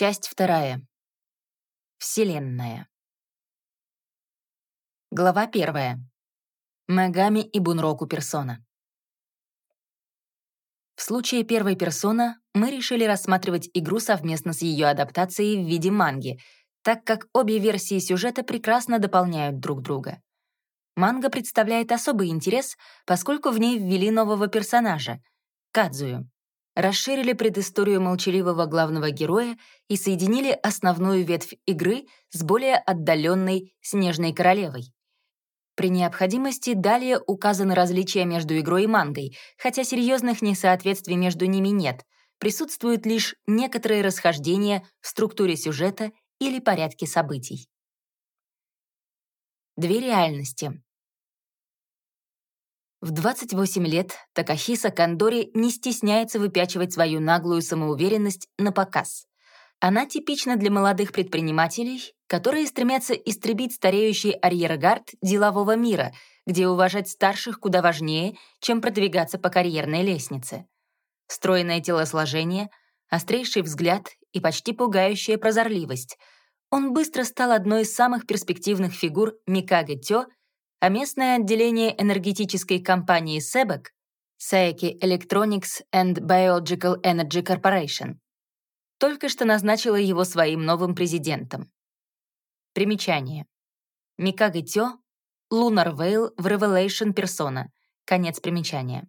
Часть вторая. Вселенная. Глава первая. Мегами и Бунроку персона. В случае первой персона мы решили рассматривать игру совместно с ее адаптацией в виде манги, так как обе версии сюжета прекрасно дополняют друг друга. Манга представляет особый интерес, поскольку в ней ввели нового персонажа — Кадзую расширили предысторию молчаливого главного героя и соединили основную ветвь игры с более отдаленной Снежной Королевой. При необходимости далее указаны различия между игрой и мангой, хотя серьезных несоответствий между ними нет, присутствуют лишь некоторые расхождения в структуре сюжета или порядке событий. Две реальности. В 28 лет Такахиса Кандори не стесняется выпячивать свою наглую самоуверенность на показ. Она типична для молодых предпринимателей, которые стремятся истребить стареющий арьергард делового мира, где уважать старших куда важнее, чем продвигаться по карьерной лестнице. Стройное телосложение, острейший взгляд и почти пугающая прозорливость. Он быстро стал одной из самых перспективных фигур Микаго Тё а местное отделение энергетической компании SEBEC Saeki Electronics and Biological Energy Corporation только что назначила его своим новым президентом. Примечание. Микаго Тё, Lunar Veil в Revelation Persona. Конец примечания.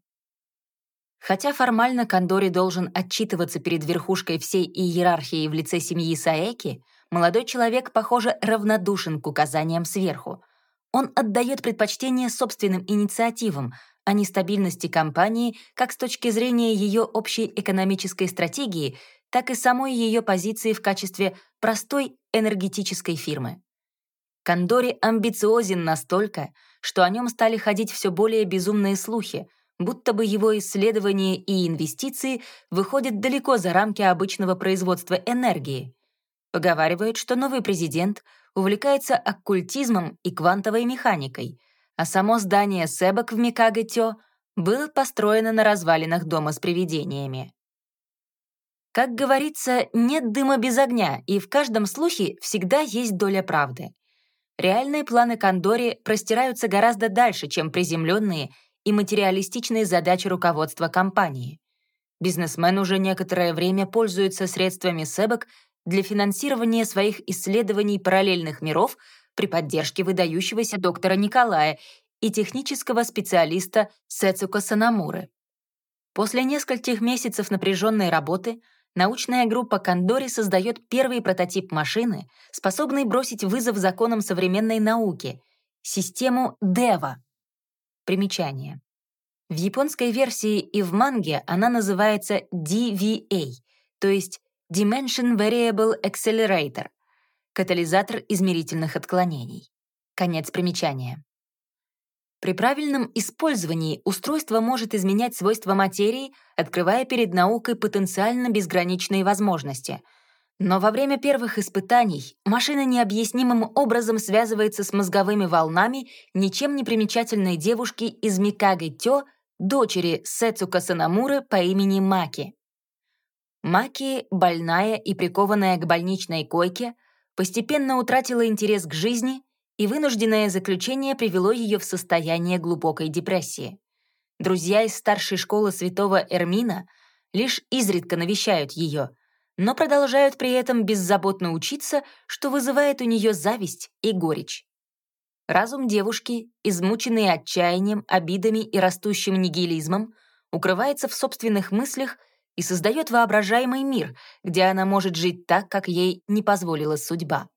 Хотя формально Кандори должен отчитываться перед верхушкой всей иерархии в лице семьи Саэки, молодой человек, похоже, равнодушен к указаниям сверху, он отдает предпочтение собственным инициативам, а не стабильности компании как с точки зрения ее общей экономической стратегии, так и самой ее позиции в качестве простой энергетической фирмы. Кондори амбициозен настолько, что о нем стали ходить все более безумные слухи, будто бы его исследования и инвестиции выходят далеко за рамки обычного производства энергии. Поговаривают, что новый президент увлекается оккультизмом и квантовой механикой, а само здание Себок в Микаго-Тё было построено на развалинах дома с привидениями. Как говорится, нет дыма без огня, и в каждом слухе всегда есть доля правды. Реальные планы Кондори простираются гораздо дальше, чем приземленные и материалистичные задачи руководства компании. Бизнесмен уже некоторое время пользуется средствами Себок для финансирования своих исследований параллельных миров при поддержке выдающегося доктора Николая и технического специалиста Сэцука Санамуры. После нескольких месяцев напряженной работы научная группа Кандори создает первый прототип машины, способный бросить вызов законам современной науки — систему DEVA. Примечание. В японской версии и в манге она называется DVA, то есть Dimension Variable Accelerator — катализатор измерительных отклонений. Конец примечания. При правильном использовании устройство может изменять свойства материи, открывая перед наукой потенциально безграничные возможности. Но во время первых испытаний машина необъяснимым образом связывается с мозговыми волнами ничем не примечательной девушки из Микаго Тё, дочери Сэцука Санамуры по имени Маки. Маки, больная и прикованная к больничной койке, постепенно утратила интерес к жизни, и вынужденное заключение привело ее в состояние глубокой депрессии. Друзья из старшей школы святого Эрмина лишь изредка навещают ее, но продолжают при этом беззаботно учиться, что вызывает у нее зависть и горечь. Разум девушки, измученный отчаянием, обидами и растущим нигилизмом, укрывается в собственных мыслях и создает воображаемый мир, где она может жить так, как ей не позволила судьба.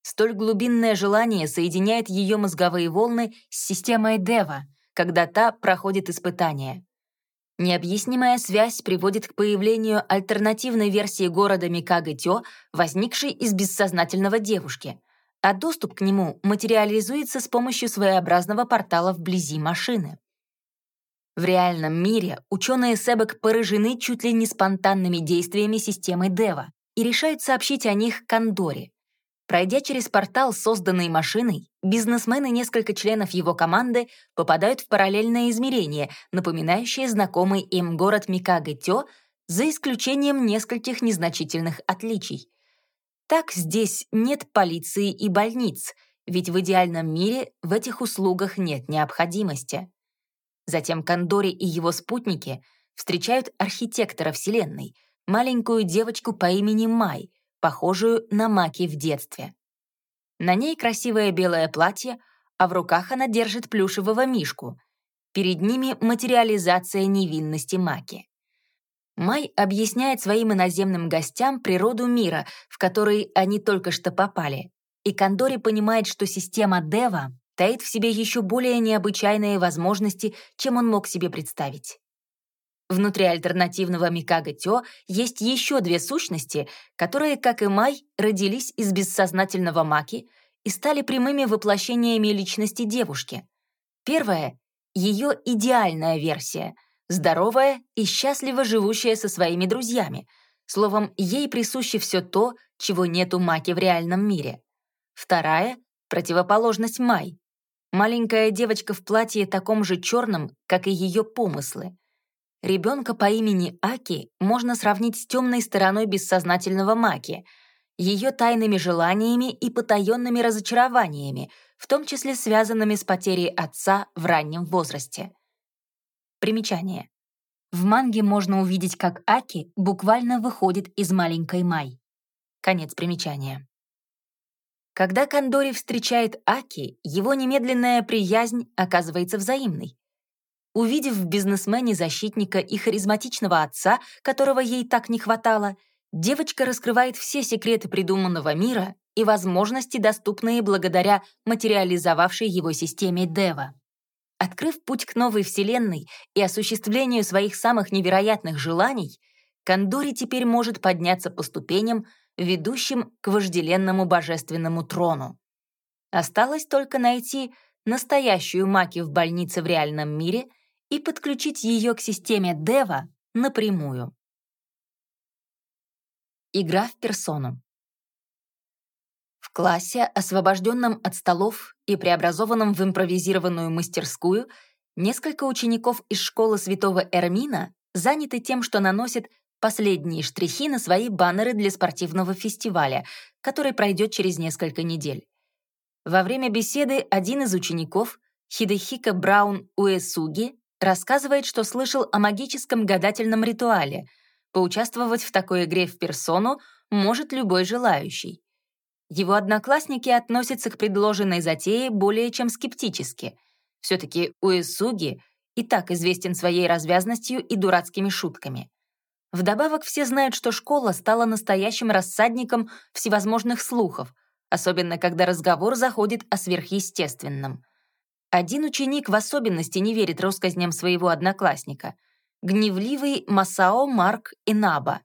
Столь глубинное желание соединяет ее мозговые волны с системой Дева, когда та проходит испытание. Необъяснимая связь приводит к появлению альтернативной версии города Микаго-Тё, возникшей из бессознательного девушки, а доступ к нему материализуется с помощью своеобразного портала вблизи машины. В реальном мире ученые Себек поражены чуть ли не спонтанными действиями системы Дева и решают сообщить о них Кондоре. Пройдя через портал, созданный машиной, бизнесмены и несколько членов его команды попадают в параллельное измерение, напоминающее знакомый им город Микаго-Тё, за исключением нескольких незначительных отличий. Так здесь нет полиции и больниц, ведь в идеальном мире в этих услугах нет необходимости. Затем Кондори и его спутники встречают архитектора Вселенной, маленькую девочку по имени Май, похожую на Маки в детстве. На ней красивое белое платье, а в руках она держит плюшевого мишку. Перед ними материализация невинности Маки. Май объясняет своим иноземным гостям природу мира, в который они только что попали. И Кондори понимает, что система Дева таит в себе еще более необычайные возможности, чем он мог себе представить. Внутри альтернативного Микага Тё есть еще две сущности, которые, как и Май, родились из бессознательного Маки и стали прямыми воплощениями личности девушки. Первая — ее идеальная версия, здоровая и счастливо живущая со своими друзьями. Словом, ей присуще все то, чего нет у Маки в реальном мире. Вторая — противоположность Май. Маленькая девочка в платье таком же черном, как и ее помыслы. Ребенка по имени Аки можно сравнить с темной стороной бессознательного Маки, ее тайными желаниями и потаенными разочарованиями, в том числе связанными с потерей отца в раннем возрасте. Примечание. В манге можно увидеть, как Аки буквально выходит из маленькой Май. Конец примечания. Когда Кандори встречает Аки, его немедленная приязнь оказывается взаимной. Увидев в бизнесмене защитника и харизматичного отца, которого ей так не хватало, девочка раскрывает все секреты придуманного мира и возможности, доступные благодаря материализовавшей его системе Дева. Открыв путь к новой вселенной и осуществлению своих самых невероятных желаний, Кандори теперь может подняться по ступеням, ведущим к вожделенному божественному трону. Осталось только найти настоящую Маки в больнице в реальном мире и подключить ее к системе Дева напрямую. Игра в персону. В классе, освобожденном от столов и преобразованном в импровизированную мастерскую, несколько учеников из школы святого Эрмина заняты тем, что наносят последние штрихи на свои баннеры для спортивного фестиваля, который пройдет через несколько недель. Во время беседы один из учеников, Хидехика Браун Уэсуги, рассказывает, что слышал о магическом гадательном ритуале. Поучаствовать в такой игре в персону может любой желающий. Его одноклассники относятся к предложенной затее более чем скептически. Все-таки Уэсуги и так известен своей развязностью и дурацкими шутками. Вдобавок все знают, что школа стала настоящим рассадником всевозможных слухов, особенно когда разговор заходит о сверхъестественном. Один ученик в особенности не верит россказням своего одноклассника. Гневливый Масао Марк Инаба.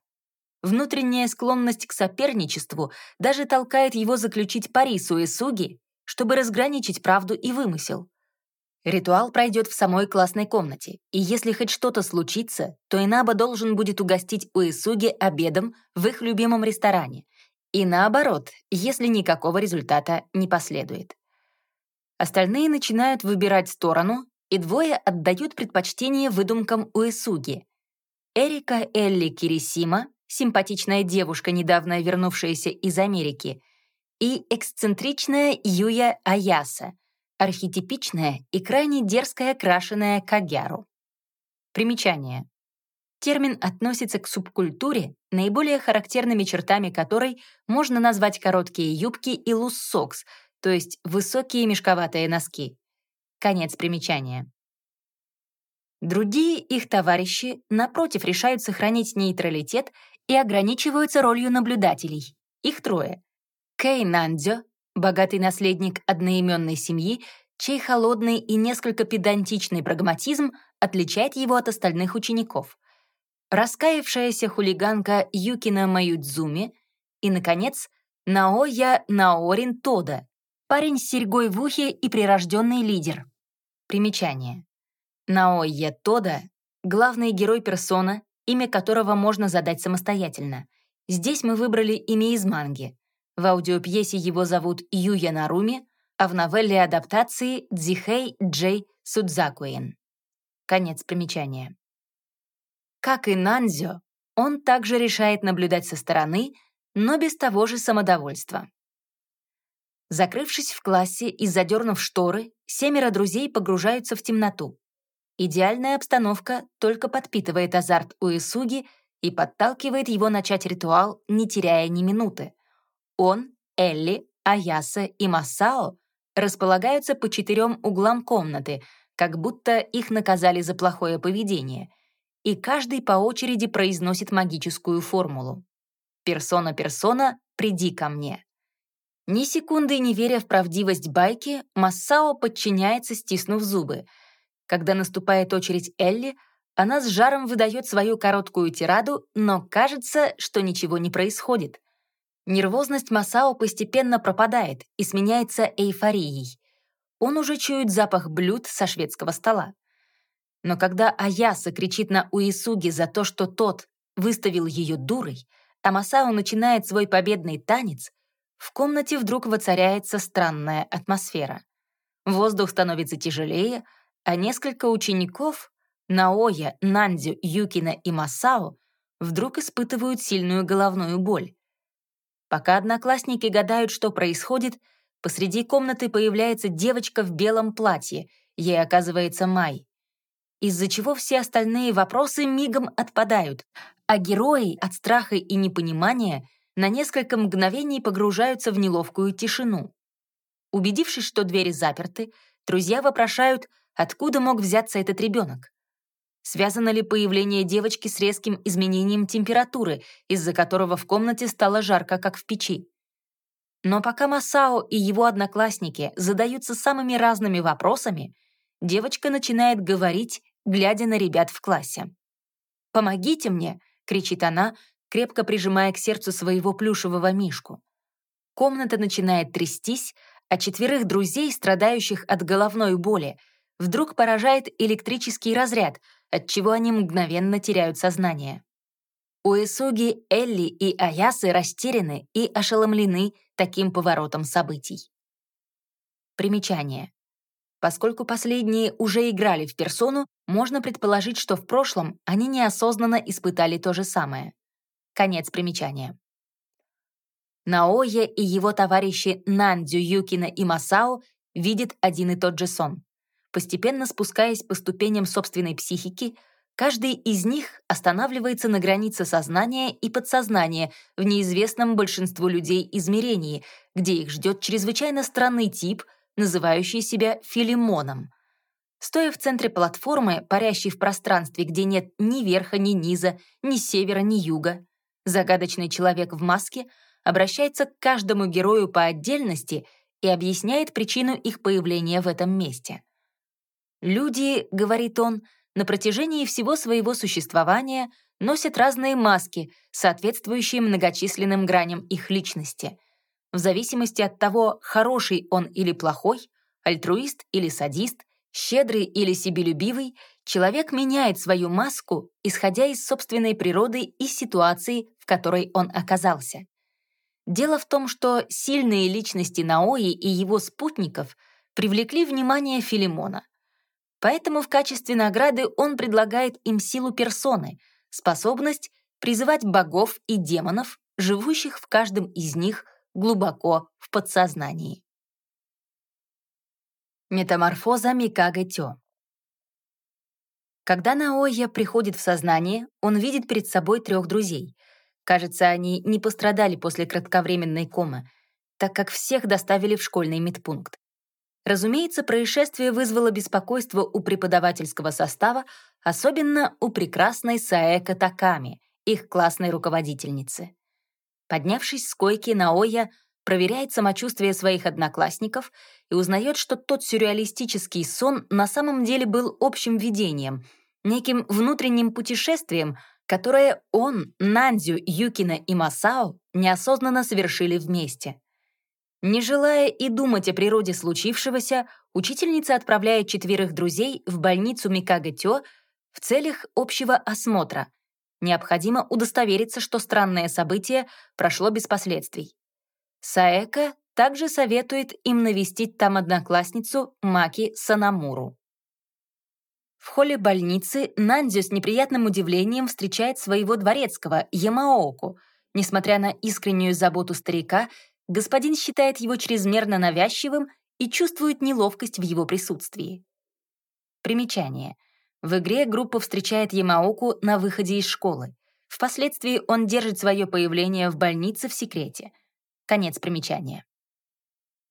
Внутренняя склонность к соперничеству даже толкает его заключить пари с Уэсуги, чтобы разграничить правду и вымысел. Ритуал пройдет в самой классной комнате, и если хоть что-то случится, то Инаба должен будет угостить Уэсуги обедом в их любимом ресторане. И наоборот, если никакого результата не последует. Остальные начинают выбирать сторону, и двое отдают предпочтение выдумкам Уэсуги. Эрика Элли Кирисима, симпатичная девушка, недавно вернувшаяся из Америки, и эксцентричная Юя Аяса — архетипичная и крайне дерзкая крашеная кагяру. Примечание. Термин относится к субкультуре, наиболее характерными чертами которой можно назвать короткие юбки и луссокс, то есть высокие мешковатые носки. Конец примечания. Другие их товарищи, напротив, решают сохранить нейтралитет и ограничиваются ролью наблюдателей. Их трое. Кэй Нандзё, богатый наследник одноименной семьи, чей холодный и несколько педантичный прагматизм отличает его от остальных учеников. Раскаявшаяся хулиганка Юкина Маюдзуми и, наконец, Наоя Наорин Тода, парень с серьгой в ухе и прирожденный лидер. Примечание. Наоя Тода — главный герой персона, имя которого можно задать самостоятельно. Здесь мы выбрали имя из манги. В аудиопьесе его зовут Юя Наруми, а в новелле адаптации Дзихэй Джей Судзакуин. Конец примечания. Как и Нанзё, он также решает наблюдать со стороны, но без того же самодовольства. Закрывшись в классе и задернув шторы, семеро друзей погружаются в темноту. Идеальная обстановка только подпитывает азарт у Исуги и подталкивает его начать ритуал, не теряя ни минуты. Он, Элли, Аяса и Масао располагаются по четырем углам комнаты, как будто их наказали за плохое поведение, и каждый по очереди произносит магическую формулу. «Персона-персона, приди ко мне». Ни секунды не веря в правдивость байки, Массао подчиняется, стиснув зубы. Когда наступает очередь Элли, она с жаром выдает свою короткую тираду, но кажется, что ничего не происходит. Нервозность Масао постепенно пропадает и сменяется эйфорией. Он уже чует запах блюд со шведского стола. Но когда Аяса кричит на Уисуги за то, что тот выставил ее дурой, а Масао начинает свой победный танец, в комнате вдруг воцаряется странная атмосфера. Воздух становится тяжелее, а несколько учеников — Наоя, Нандзю, Юкина и Масао — вдруг испытывают сильную головную боль. Пока одноклассники гадают, что происходит, посреди комнаты появляется девочка в белом платье, ей оказывается Май. Из-за чего все остальные вопросы мигом отпадают, а герои от страха и непонимания — на несколько мгновений погружаются в неловкую тишину. Убедившись, что двери заперты, друзья вопрошают, откуда мог взяться этот ребенок. Связано ли появление девочки с резким изменением температуры, из-за которого в комнате стало жарко, как в печи? Но пока Масао и его одноклассники задаются самыми разными вопросами, девочка начинает говорить, глядя на ребят в классе. «Помогите мне!» — кричит она, крепко прижимая к сердцу своего плюшевого мишку. Комната начинает трястись, а четверых друзей, страдающих от головной боли, вдруг поражает электрический разряд, от чего они мгновенно теряют сознание. Уэсуги, Элли и Аясы растеряны и ошеломлены таким поворотом событий. Примечание. Поскольку последние уже играли в персону, можно предположить, что в прошлом они неосознанно испытали то же самое. Конец примечания. Наоя и его товарищи Нандзю, Юкина и Масао видят один и тот же сон. Постепенно спускаясь по ступеням собственной психики, каждый из них останавливается на границе сознания и подсознания в неизвестном большинству людей измерении, где их ждет чрезвычайно странный тип, называющий себя Филимоном. Стоя в центре платформы, парящей в пространстве, где нет ни верха, ни низа, ни севера, ни юга, Загадочный человек в маске обращается к каждому герою по отдельности и объясняет причину их появления в этом месте. «Люди, — говорит он, — на протяжении всего своего существования носят разные маски, соответствующие многочисленным граням их личности. В зависимости от того, хороший он или плохой, альтруист или садист, щедрый или себелюбивый, человек меняет свою маску, исходя из собственной природы и ситуации, в которой он оказался. Дело в том, что сильные личности Наои и его спутников привлекли внимание Филимона. Поэтому в качестве награды он предлагает им силу персоны, способность призывать богов и демонов, живущих в каждом из них глубоко в подсознании. Метаморфоза Микаго Тё. Когда Наоя приходит в сознание, он видит перед собой трех друзей. Кажется, они не пострадали после кратковременной комы, так как всех доставили в школьный медпункт. Разумеется, происшествие вызвало беспокойство у преподавательского состава, особенно у прекрасной Саэка Таками, их классной руководительницы. Поднявшись с койки, Наоя проверяет самочувствие своих одноклассников и узнает, что тот сюрреалистический сон на самом деле был общим видением, неким внутренним путешествием, которое он, Нандзю, Юкина и Масао неосознанно совершили вместе. Не желая и думать о природе случившегося, учительница отправляет четверых друзей в больницу Микаго-Тё в целях общего осмотра. Необходимо удостовериться, что странное событие прошло без последствий. Саэка также советует им навестить там одноклассницу Маки Санамуру. В холле больницы Нандзю с неприятным удивлением встречает своего дворецкого, Ямаоку. Несмотря на искреннюю заботу старика, господин считает его чрезмерно навязчивым и чувствует неловкость в его присутствии. Примечание. В игре группа встречает Ямаоку на выходе из школы. Впоследствии он держит свое появление в больнице в секрете. Конец примечания.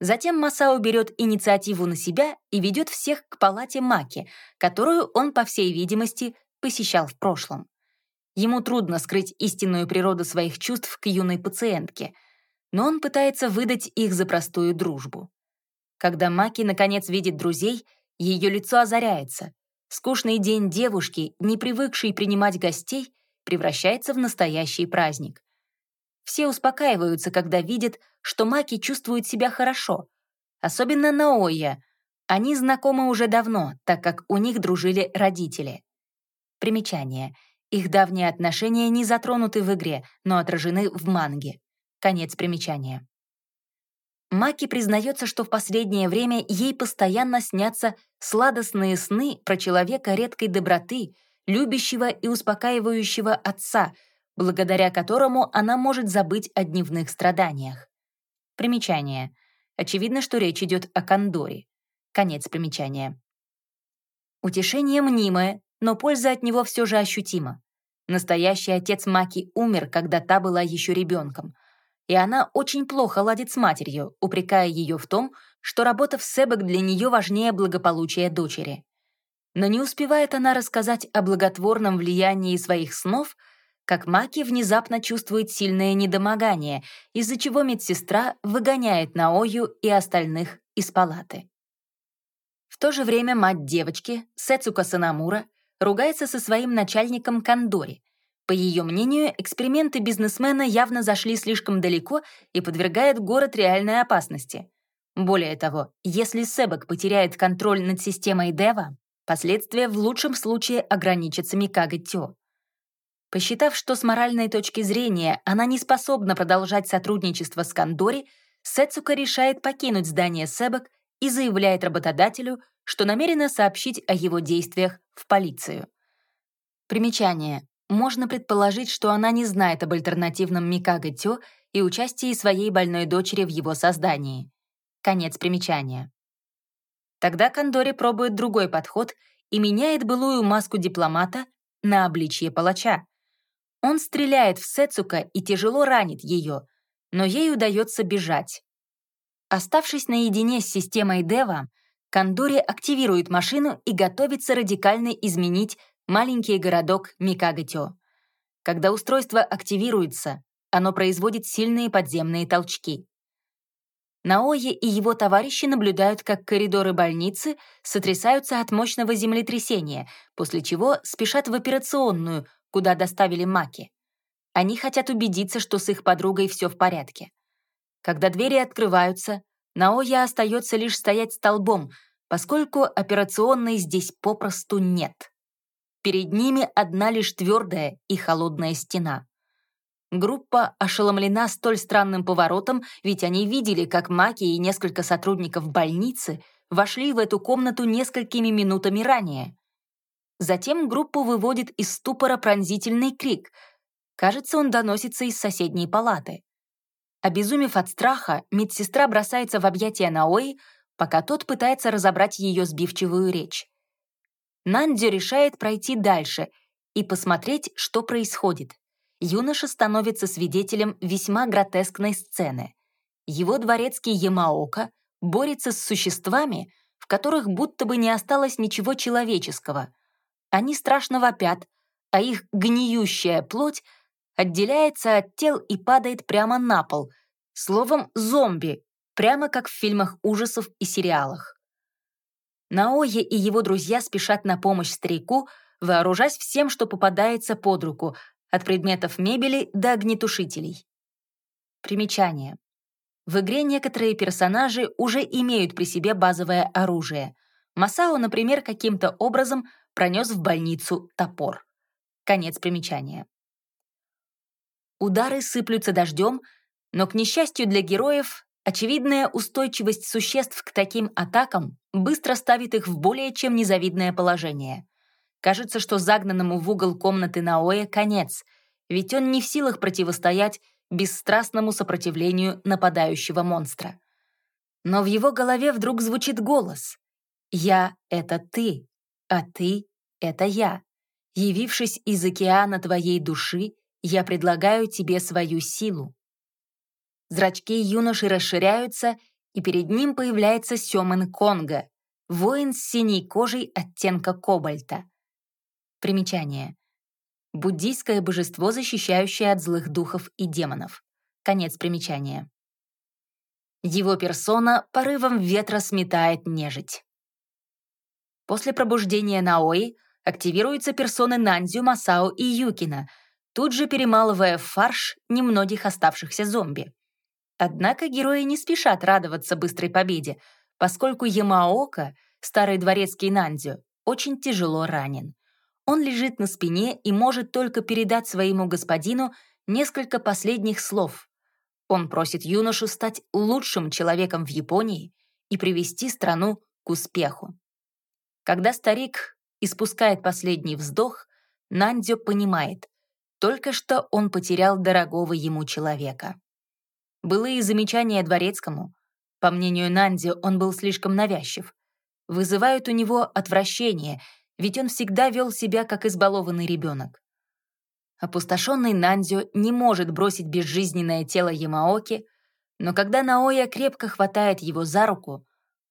Затем Масао берет инициативу на себя и ведет всех к палате Маки, которую он, по всей видимости, посещал в прошлом. Ему трудно скрыть истинную природу своих чувств к юной пациентке, но он пытается выдать их за простую дружбу. Когда Маки наконец видит друзей, ее лицо озаряется. Скучный день девушки, не привыкшей принимать гостей, превращается в настоящий праздник. Все успокаиваются, когда видят, что Маки чувствует себя хорошо. Особенно Наоя. Они знакомы уже давно, так как у них дружили родители. Примечание. Их давние отношения не затронуты в игре, но отражены в манге. Конец примечания. Маки признается, что в последнее время ей постоянно снятся сладостные сны про человека редкой доброты, любящего и успокаивающего отца — благодаря которому она может забыть о дневных страданиях. Примечание. Очевидно, что речь идет о кондоре. Конец примечания. Утешение мнимое, но польза от него все же ощутима. Настоящий отец Маки умер, когда та была еще ребенком, и она очень плохо ладит с матерью, упрекая ее в том, что работа в Себек для нее важнее благополучия дочери. Но не успевает она рассказать о благотворном влиянии своих снов — как Маки внезапно чувствует сильное недомогание, из-за чего медсестра выгоняет Наою и остальных из палаты. В то же время мать девочки, Сэцука Санамура, ругается со своим начальником Кандори. По ее мнению, эксперименты бизнесмена явно зашли слишком далеко и подвергают город реальной опасности. Более того, если Себек потеряет контроль над системой Дева, последствия в лучшем случае ограничатся Микаго Тё. Посчитав, что с моральной точки зрения она не способна продолжать сотрудничество с Кандори, Сетсука решает покинуть здание Себок и заявляет работодателю, что намерена сообщить о его действиях в полицию. Примечание. Можно предположить, что она не знает об альтернативном Микаго Тё и участии своей больной дочери в его создании. Конец примечания. Тогда Кандори пробует другой подход и меняет былую маску дипломата на обличье палача. Он стреляет в Сецука и тяжело ранит ее, но ей удается бежать. Оставшись наедине с системой Дева, Кандори активирует машину и готовится радикально изменить маленький городок Микагатё. Когда устройство активируется, оно производит сильные подземные толчки. Наои и его товарищи наблюдают, как коридоры больницы сотрясаются от мощного землетрясения, после чего спешат в операционную, куда доставили Маки. Они хотят убедиться, что с их подругой все в порядке. Когда двери открываются, Наоя остается лишь стоять столбом, поскольку операционной здесь попросту нет. Перед ними одна лишь твердая и холодная стена. Группа ошеломлена столь странным поворотом, ведь они видели, как Маки и несколько сотрудников больницы вошли в эту комнату несколькими минутами ранее. Затем группу выводит из ступора пронзительный крик. Кажется, он доносится из соседней палаты. Обезумев от страха, медсестра бросается в объятия Наои, пока тот пытается разобрать ее сбивчивую речь. Нанди решает пройти дальше и посмотреть, что происходит. Юноша становится свидетелем весьма гротескной сцены. Его дворецкий Ямаока борется с существами, в которых будто бы не осталось ничего человеческого. Они страшно вопят, а их гниющая плоть отделяется от тел и падает прямо на пол. Словом, зомби, прямо как в фильмах ужасов и сериалах. Наоя и его друзья спешат на помощь старику, вооружаясь всем, что попадается под руку, от предметов мебели до огнетушителей. Примечание. В игре некоторые персонажи уже имеют при себе базовое оружие. Масао, например, каким-то образом пронес в больницу топор. Конец примечания. Удары сыплются дождем, но, к несчастью для героев, очевидная устойчивость существ к таким атакам быстро ставит их в более чем незавидное положение. Кажется, что загнанному в угол комнаты Наоя конец, ведь он не в силах противостоять бесстрастному сопротивлению нападающего монстра. Но в его голове вдруг звучит голос. «Я — это ты, а ты — это я. Явившись из океана твоей души, я предлагаю тебе свою силу». Зрачки юноши расширяются, и перед ним появляется Сёмэн Конга, воин с синей кожей оттенка кобальта. Примечание. Буддийское божество, защищающее от злых духов и демонов. Конец примечания. Его персона порывом ветра сметает нежить. После пробуждения Наои активируются персоны Нандзю, Масао и Юкина, тут же перемалывая фарш немногих оставшихся зомби. Однако герои не спешат радоваться быстрой победе, поскольку Ямаока, старый дворецкий Нандзю, очень тяжело ранен. Он лежит на спине и может только передать своему господину несколько последних слов. Он просит юношу стать лучшим человеком в Японии и привести страну к успеху. Когда старик испускает последний вздох, Нандзё понимает, только что он потерял дорогого ему человека. Былые замечания дворецкому, по мнению Нанди, он был слишком навязчив, вызывают у него отвращение, ведь он всегда вел себя как избалованный ребенок. Опустошенный Нандзю не может бросить безжизненное тело Ямаоки, но когда Наоя крепко хватает его за руку,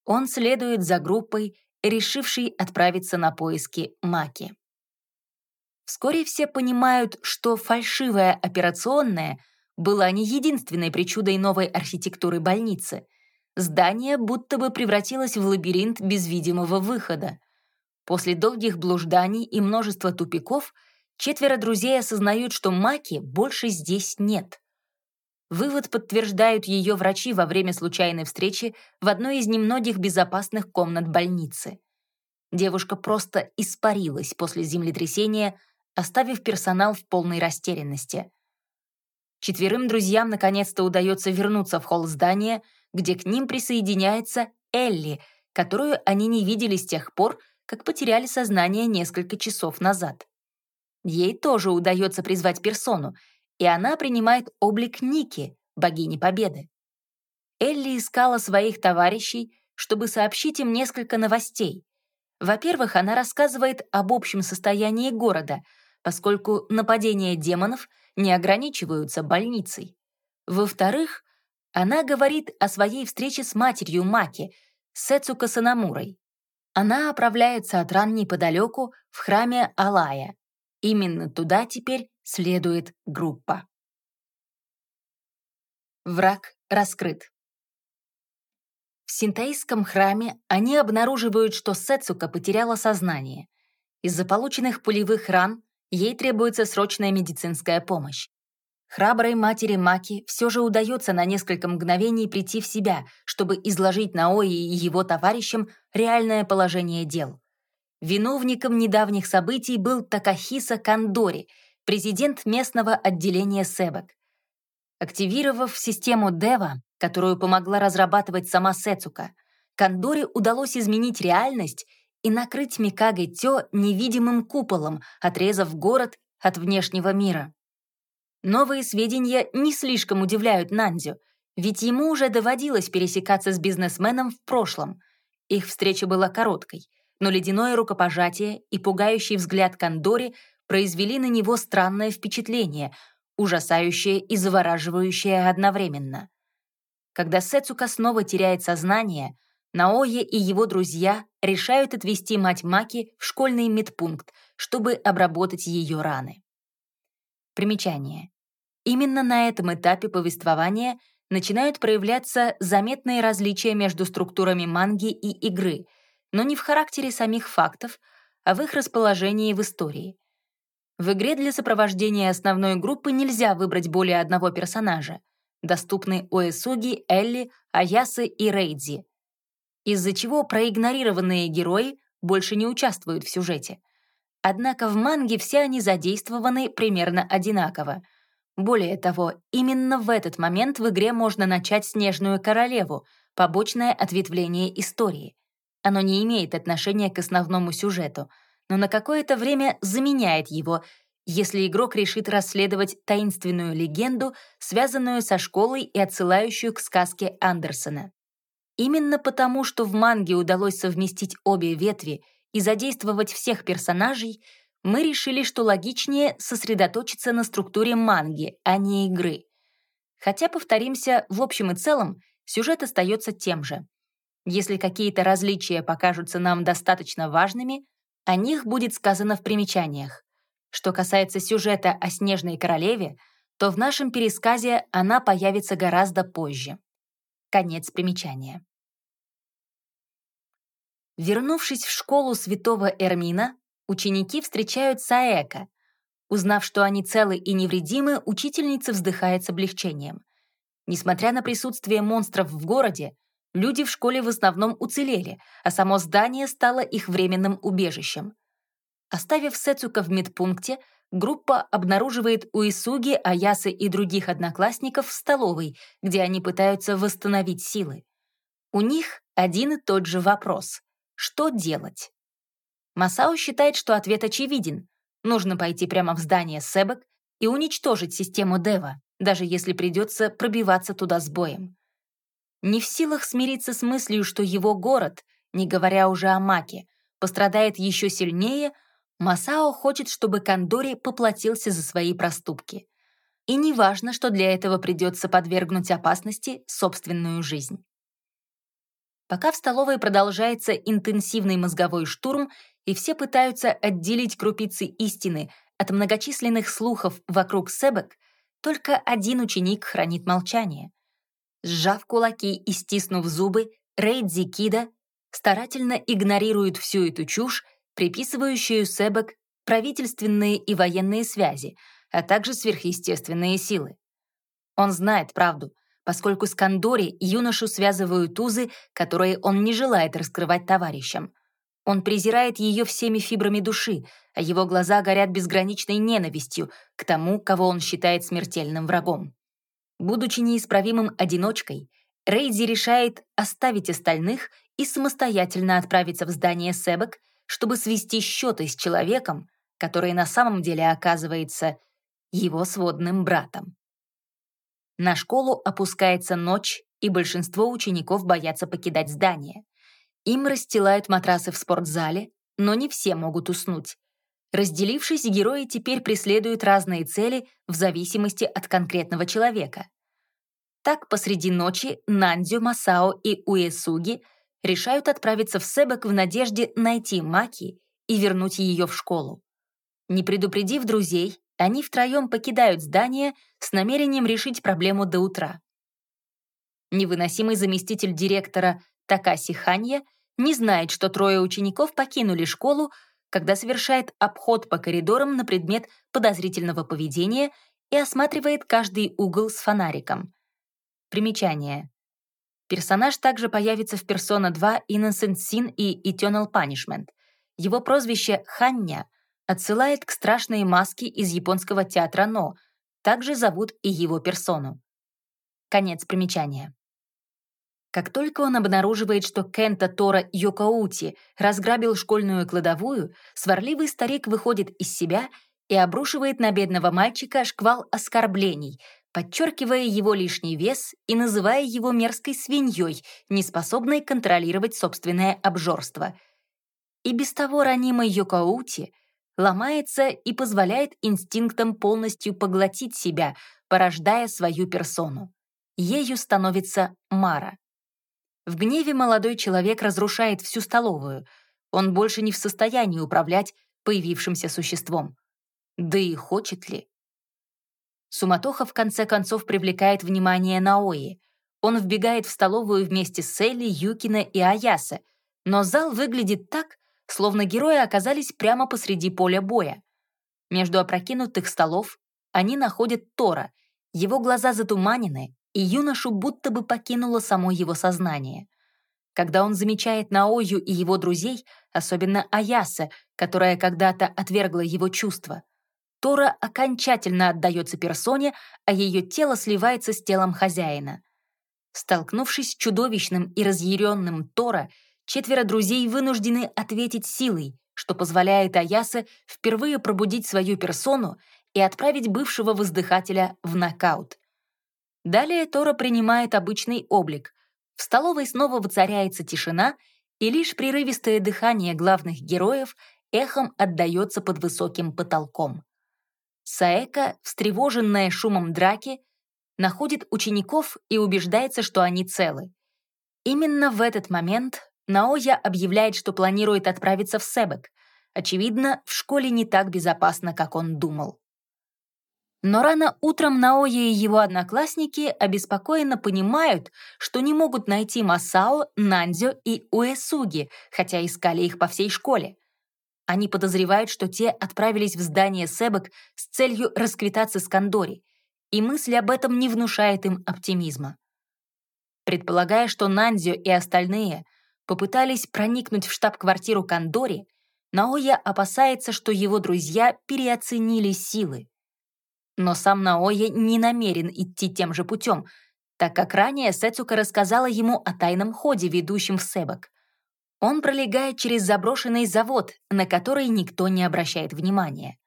он следует за группой, решившей отправиться на поиски Маки. Вскоре все понимают, что фальшивая операционная — была не единственной причудой новой архитектуры больницы. Здание будто бы превратилось в лабиринт без видимого выхода. После долгих блужданий и множества тупиков четверо друзей осознают, что Маки больше здесь нет. Вывод подтверждают ее врачи во время случайной встречи в одной из немногих безопасных комнат больницы. Девушка просто испарилась после землетрясения, оставив персонал в полной растерянности. Четверым друзьям наконец-то удается вернуться в холл здания, где к ним присоединяется Элли, которую они не видели с тех пор, как потеряли сознание несколько часов назад. Ей тоже удается призвать персону, и она принимает облик Ники, богини Победы. Элли искала своих товарищей, чтобы сообщить им несколько новостей. Во-первых, она рассказывает об общем состоянии города, поскольку нападения демонов — не ограничиваются больницей. Во-вторых, она говорит о своей встрече с матерью Маки, Сэцука Санамурой. Она оправляется от ран неподалеку в храме Алая. Именно туда теперь следует группа. Враг раскрыт. В синтаистском храме они обнаруживают, что Сэцука потеряла сознание. Из-за полученных пулевых ран Ей требуется срочная медицинская помощь. Храброй матери Маки все же удается на несколько мгновений прийти в себя, чтобы изложить Наои и его товарищам реальное положение дел. Виновником недавних событий был Такахиса Кандори, президент местного отделения СЭБОК. Активировав систему Дева, которую помогла разрабатывать сама Сецука, Кандори удалось изменить реальность и накрыть Микаго Тё невидимым куполом, отрезав город от внешнего мира. Новые сведения не слишком удивляют Нандзю, ведь ему уже доводилось пересекаться с бизнесменом в прошлом. Их встреча была короткой, но ледяное рукопожатие и пугающий взгляд Кандори произвели на него странное впечатление, ужасающее и завораживающее одновременно. Когда Сецука снова теряет сознание, Наое и его друзья решают отвезти мать Маки в школьный медпункт, чтобы обработать ее раны. Примечание. Именно на этом этапе повествования начинают проявляться заметные различия между структурами манги и игры, но не в характере самих фактов, а в их расположении в истории. В игре для сопровождения основной группы нельзя выбрать более одного персонажа. Доступны Уэсуги, Элли, Аясы и Рейдзи — из-за чего проигнорированные герои больше не участвуют в сюжете. Однако в манге все они задействованы примерно одинаково. Более того, именно в этот момент в игре можно начать «Снежную королеву», побочное ответвление истории. Оно не имеет отношения к основному сюжету, но на какое-то время заменяет его, если игрок решит расследовать таинственную легенду, связанную со школой и отсылающую к сказке Андерсона. Именно потому, что в манге удалось совместить обе ветви и задействовать всех персонажей, мы решили, что логичнее сосредоточиться на структуре манги, а не игры. Хотя, повторимся, в общем и целом, сюжет остается тем же. Если какие-то различия покажутся нам достаточно важными, о них будет сказано в примечаниях. Что касается сюжета о Снежной Королеве, то в нашем пересказе она появится гораздо позже. Конец примечания. Вернувшись в школу святого Эрмина, ученики встречают Саэка. Узнав, что они целы и невредимы, учительница вздыхает с облегчением. Несмотря на присутствие монстров в городе, люди в школе в основном уцелели, а само здание стало их временным убежищем. Оставив Сецука в медпункте, группа обнаруживает Уисуги, Аясы и других одноклассников в столовой, где они пытаются восстановить силы. У них один и тот же вопрос — что делать? Масао считает, что ответ очевиден. Нужно пойти прямо в здание Себек и уничтожить систему Дева, даже если придется пробиваться туда с боем. Не в силах смириться с мыслью, что его город, не говоря уже о Маке, пострадает еще сильнее — Масао хочет, чтобы Кандори поплатился за свои проступки. И не важно, что для этого придется подвергнуть опасности собственную жизнь. Пока в столовой продолжается интенсивный мозговой штурм, и все пытаются отделить крупицы истины от многочисленных слухов вокруг Себек, только один ученик хранит молчание. Сжав кулаки и стиснув зубы, Рейдзи Кида старательно игнорирует всю эту чушь приписывающую Себек правительственные и военные связи, а также сверхъестественные силы. Он знает правду, поскольку с Кандори юношу связывают узы, которые он не желает раскрывать товарищам. Он презирает ее всеми фибрами души, а его глаза горят безграничной ненавистью к тому, кого он считает смертельным врагом. Будучи неисправимым одиночкой, Рейди решает оставить остальных и самостоятельно отправиться в здание Себек, чтобы свести счеты с человеком, который на самом деле оказывается его сводным братом. На школу опускается ночь, и большинство учеников боятся покидать здание. Им расстилают матрасы в спортзале, но не все могут уснуть. Разделившись, герои теперь преследуют разные цели в зависимости от конкретного человека. Так, посреди ночи Нандзю, Масао и Уэсуги — решают отправиться в Себек в надежде найти Маки и вернуть ее в школу. Не предупредив друзей, они втроем покидают здание с намерением решить проблему до утра. Невыносимый заместитель директора Такаси Ханья не знает, что трое учеников покинули школу, когда совершает обход по коридорам на предмет подозрительного поведения и осматривает каждый угол с фонариком. Примечание. Персонаж также появится в Persona 2 Innocent Sin и Eternal Punishment. Его прозвище Хання отсылает к страшной маске из японского театра Но, также зовут и его персону. Конец примечания. Как только он обнаруживает, что Кента Тора Йокоути разграбил школьную кладовую, сварливый старик выходит из себя и обрушивает на бедного мальчика шквал оскорблений, подчеркивая его лишний вес и называя его мерзкой свиньей, неспособной контролировать собственное обжорство. И без того ранимый Йокоути ломается и позволяет инстинктам полностью поглотить себя, порождая свою персону. Ею становится Мара. В гневе молодой человек разрушает всю столовую. Он больше не в состоянии управлять появившимся существом. Да и хочет ли? Суматоха в конце концов привлекает внимание Наои. Он вбегает в столовую вместе с Элли, Юкина и Аяса, но зал выглядит так, словно герои оказались прямо посреди поля боя. Между опрокинутых столов они находят Тора, его глаза затуманены, и юношу будто бы покинуло само его сознание. Когда он замечает Наою и его друзей, особенно Аяса, которая когда-то отвергла его чувства, Тора окончательно отдается персоне, а ее тело сливается с телом хозяина. Столкнувшись с чудовищным и разъяренным Тора, четверо друзей вынуждены ответить силой, что позволяет Аясе впервые пробудить свою персону и отправить бывшего воздыхателя в нокаут. Далее Тора принимает обычный облик. В столовой снова воцаряется тишина, и лишь прерывистое дыхание главных героев эхом отдается под высоким потолком. Саэка, встревоженная шумом драки, находит учеников и убеждается, что они целы. Именно в этот момент Наоя объявляет, что планирует отправиться в Себек. Очевидно, в школе не так безопасно, как он думал. Но рано утром Наоя и его одноклассники обеспокоенно понимают, что не могут найти Масао, Нандзё и Уэсуги, хотя искали их по всей школе. Они подозревают, что те отправились в здание Себек с целью расквитаться с Кондори, и мысль об этом не внушает им оптимизма. Предполагая, что Нандзё и остальные попытались проникнуть в штаб-квартиру Кандори, Наоя опасается, что его друзья переоценили силы. Но сам Наоя не намерен идти тем же путем, так как ранее Сэцука рассказала ему о тайном ходе, ведущем в Себок. Он пролегает через заброшенный завод, на который никто не обращает внимания.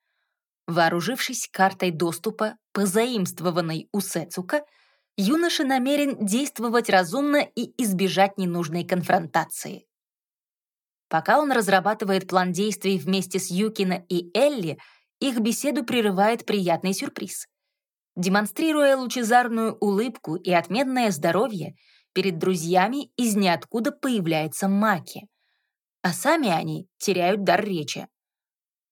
Вооружившись картой доступа, позаимствованной у Сэцука, юноша намерен действовать разумно и избежать ненужной конфронтации. Пока он разрабатывает план действий вместе с Юкино и Элли, их беседу прерывает приятный сюрприз. Демонстрируя лучезарную улыбку и отменное здоровье, перед друзьями из ниоткуда появляется Маки. А сами они теряют дар речи.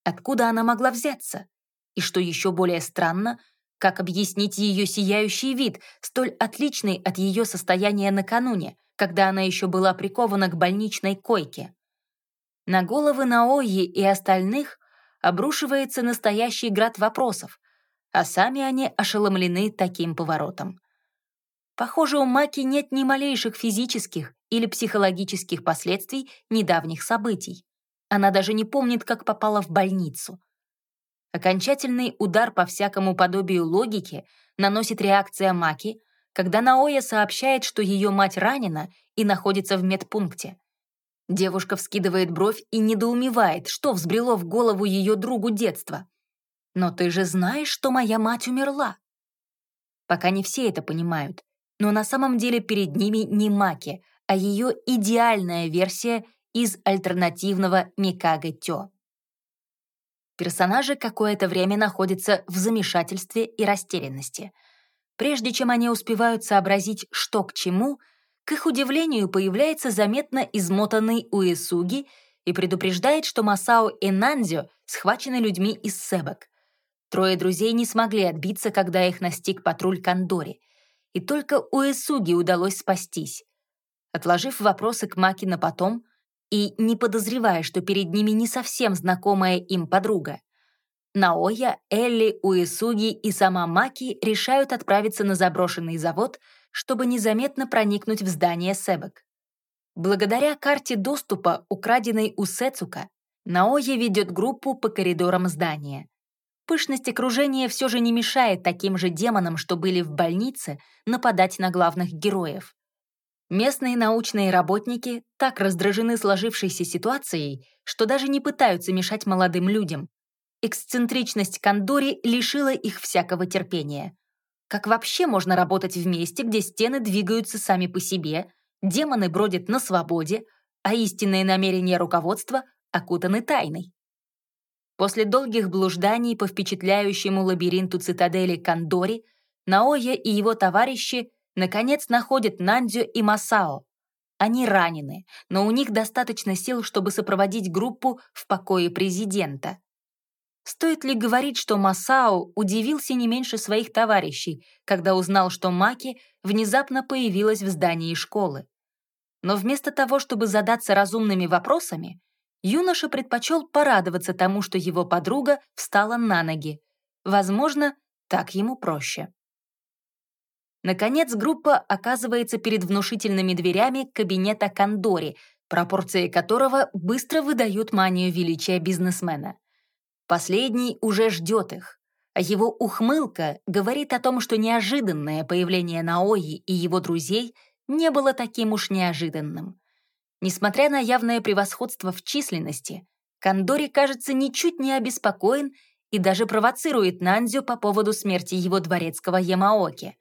Откуда она могла взяться? И что еще более странно, как объяснить ее сияющий вид, столь отличный от ее состояния накануне, когда она еще была прикована к больничной койке? На головы Наои и остальных обрушивается настоящий град вопросов, а сами они ошеломлены таким поворотом. Похоже, у Маки нет ни малейших физических или психологических последствий недавних событий. Она даже не помнит, как попала в больницу. Окончательный удар по всякому подобию логики наносит реакция Маки, когда Наоя сообщает, что ее мать ранена и находится в медпункте. Девушка вскидывает бровь и недоумевает, что взбрело в голову ее другу детства. «Но ты же знаешь, что моя мать умерла!» Пока не все это понимают, но на самом деле перед ними не Маки, а ее идеальная версия из альтернативного Микаго Тё. Персонажи какое-то время находятся в замешательстве и растерянности. Прежде чем они успевают сообразить, что к чему — к их удивлению, появляется заметно измотанный Уэсуги и предупреждает, что Масао и Нандзё схвачены людьми из Себок. Трое друзей не смогли отбиться, когда их настиг патруль Кандори. И только Уэсуги удалось спастись. Отложив вопросы к Маки на потом и не подозревая, что перед ними не совсем знакомая им подруга, Наоя, Элли, Уэсуги и сама Маки решают отправиться на заброшенный завод — чтобы незаметно проникнуть в здание Себек. Благодаря карте доступа, украденной у Сецука, Наоя ведет группу по коридорам здания. Пышность окружения все же не мешает таким же демонам, что были в больнице, нападать на главных героев. Местные научные работники так раздражены сложившейся ситуацией, что даже не пытаются мешать молодым людям. Эксцентричность Кандори лишила их всякого терпения. Как вообще можно работать вместе, где стены двигаются сами по себе, демоны бродят на свободе, а истинные намерения руководства окутаны тайной? После долгих блужданий по впечатляющему лабиринту цитадели Кандори, Наоя и его товарищи наконец находят Нандзю и Масао. Они ранены, но у них достаточно сил, чтобы сопроводить группу в покое президента. Стоит ли говорить, что Масао удивился не меньше своих товарищей, когда узнал, что Маки внезапно появилась в здании школы. Но вместо того, чтобы задаться разумными вопросами, юноша предпочел порадоваться тому, что его подруга встала на ноги. Возможно, так ему проще. Наконец, группа оказывается перед внушительными дверями кабинета Кандори, пропорции которого быстро выдают манию величия бизнесмена. Последний уже ждет их, а его ухмылка говорит о том, что неожиданное появление Наои и его друзей не было таким уж неожиданным. Несмотря на явное превосходство в численности, Кандори, кажется, ничуть не обеспокоен и даже провоцирует Нандзю по поводу смерти его дворецкого Ямаоки.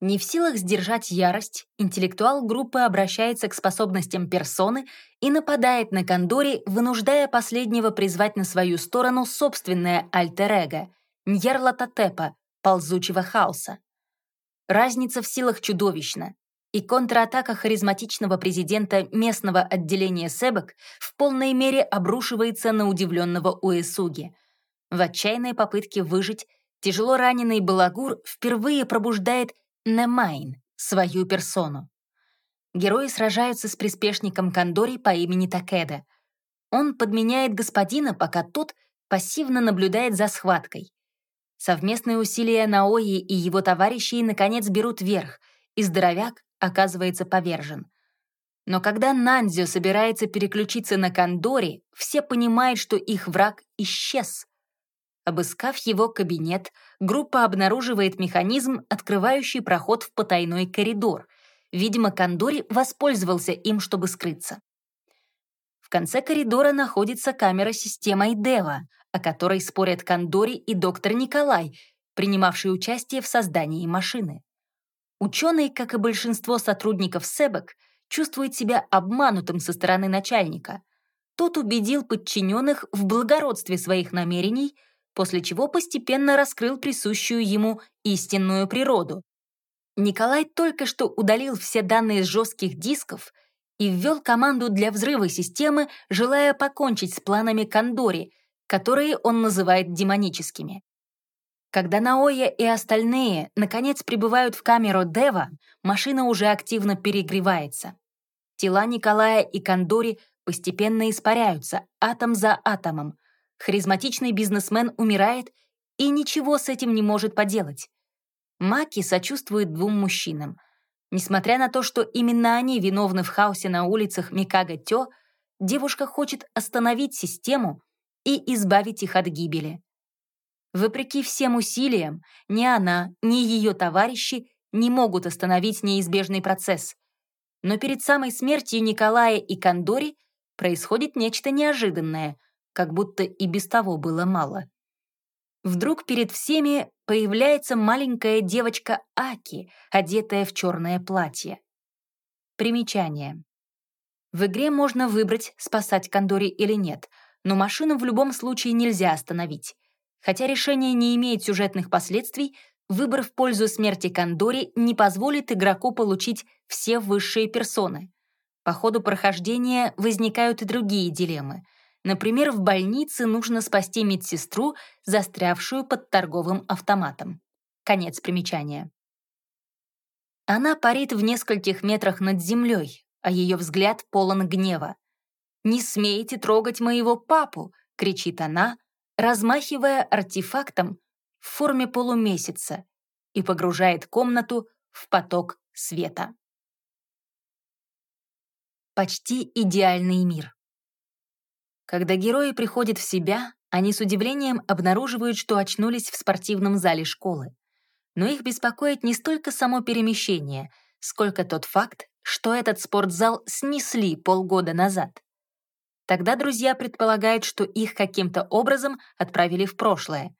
Не в силах сдержать ярость, интеллектуал группы обращается к способностям персоны и нападает на Кандори, вынуждая последнего призвать на свою сторону собственное альтер-эго — Ньярлатотепа, ползучего хаоса. Разница в силах чудовищна, и контратака харизматичного президента местного отделения Себек в полной мере обрушивается на удивленного Уэсуги. В отчаянной попытке выжить тяжело раненый Балагур впервые пробуждает Немайн, свою персону. Герои сражаются с приспешником Кандори по имени Такеда. Он подменяет господина, пока тот пассивно наблюдает за схваткой. Совместные усилия Наои и его товарищей наконец берут верх, и здоровяк оказывается повержен. Но когда Нандзио собирается переключиться на Кандори, все понимают, что их враг исчез. Обыскав его кабинет, группа обнаруживает механизм, открывающий проход в потайной коридор. Видимо, Кандори воспользовался им, чтобы скрыться. В конце коридора находится камера системы Дева, о которой спорят Кандори и доктор Николай, принимавший участие в создании машины. Ученый, как и большинство сотрудников СЭБЭК, чувствует себя обманутым со стороны начальника. Тот убедил подчиненных в благородстве своих намерений – после чего постепенно раскрыл присущую ему истинную природу. Николай только что удалил все данные с жестких дисков и ввел команду для взрыва системы, желая покончить с планами Кандори, которые он называет демоническими. Когда Наоя и остальные, наконец, прибывают в камеру Дева, машина уже активно перегревается. Тела Николая и Кандори постепенно испаряются, атом за атомом, Харизматичный бизнесмен умирает и ничего с этим не может поделать. Маки сочувствует двум мужчинам. Несмотря на то, что именно они виновны в хаосе на улицах Микага-Тё, девушка хочет остановить систему и избавить их от гибели. Вопреки всем усилиям, ни она, ни ее товарищи не могут остановить неизбежный процесс. Но перед самой смертью Николая и Кандори происходит нечто неожиданное — как будто и без того было мало. Вдруг перед всеми появляется маленькая девочка Аки, одетая в черное платье. Примечание. В игре можно выбрать, спасать Кондори или нет, но машину в любом случае нельзя остановить. Хотя решение не имеет сюжетных последствий, выбор в пользу смерти Кондори не позволит игроку получить все высшие персоны. По ходу прохождения возникают и другие дилеммы — Например, в больнице нужно спасти медсестру, застрявшую под торговым автоматом. Конец примечания. Она парит в нескольких метрах над землей, а ее взгляд полон гнева. «Не смейте трогать моего папу!» — кричит она, размахивая артефактом в форме полумесяца и погружает комнату в поток света. Почти идеальный мир. Когда герои приходят в себя, они с удивлением обнаруживают, что очнулись в спортивном зале школы. Но их беспокоит не столько само перемещение, сколько тот факт, что этот спортзал снесли полгода назад. Тогда друзья предполагают, что их каким-то образом отправили в прошлое.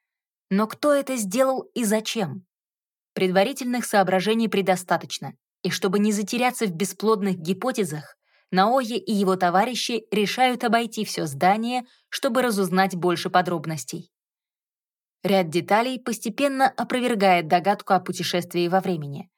Но кто это сделал и зачем? Предварительных соображений предостаточно, и чтобы не затеряться в бесплодных гипотезах, Наои и его товарищи решают обойти все здание, чтобы разузнать больше подробностей. Ряд деталей постепенно опровергает догадку о путешествии во времени.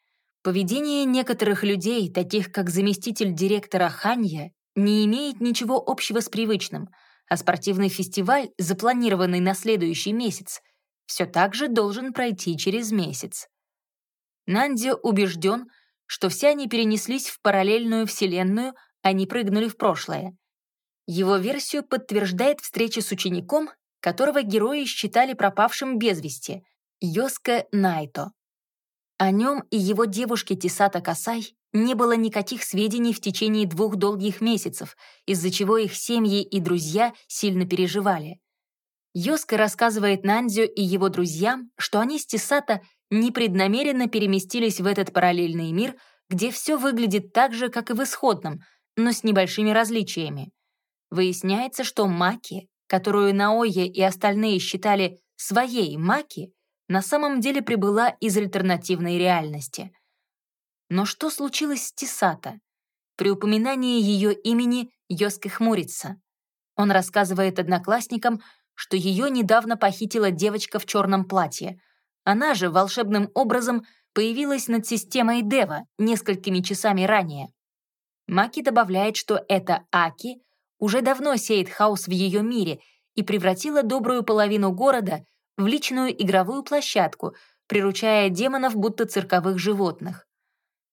Поведение некоторых людей, таких как заместитель директора Ханья, не имеет ничего общего с привычным, а спортивный фестиваль, запланированный на следующий месяц, все так же должен пройти через месяц. Нандио убежден, что все они перенеслись в параллельную вселенную, они прыгнули в прошлое. Его версию подтверждает встреча с учеником, которого герои считали пропавшим без вести, Йоске Найто. О нем и его девушке Тисата Касай не было никаких сведений в течение двух долгих месяцев, из-за чего их семьи и друзья сильно переживали. Йоска рассказывает Нандзю и его друзьям, что они с Тисата непреднамеренно переместились в этот параллельный мир, где все выглядит так же, как и в исходном, но с небольшими различиями. Выясняется, что Маки, которую Наое и остальные считали своей Маки, на самом деле прибыла из альтернативной реальности. Но что случилось с Тисата? При упоминании ее имени Йоске хмурится. Он рассказывает одноклассникам, что ее недавно похитила девочка в черном платье. Она же волшебным образом появилась над системой Дева несколькими часами ранее. Маки добавляет, что эта Аки уже давно сеет хаос в ее мире и превратила добрую половину города в личную игровую площадку, приручая демонов будто цирковых животных.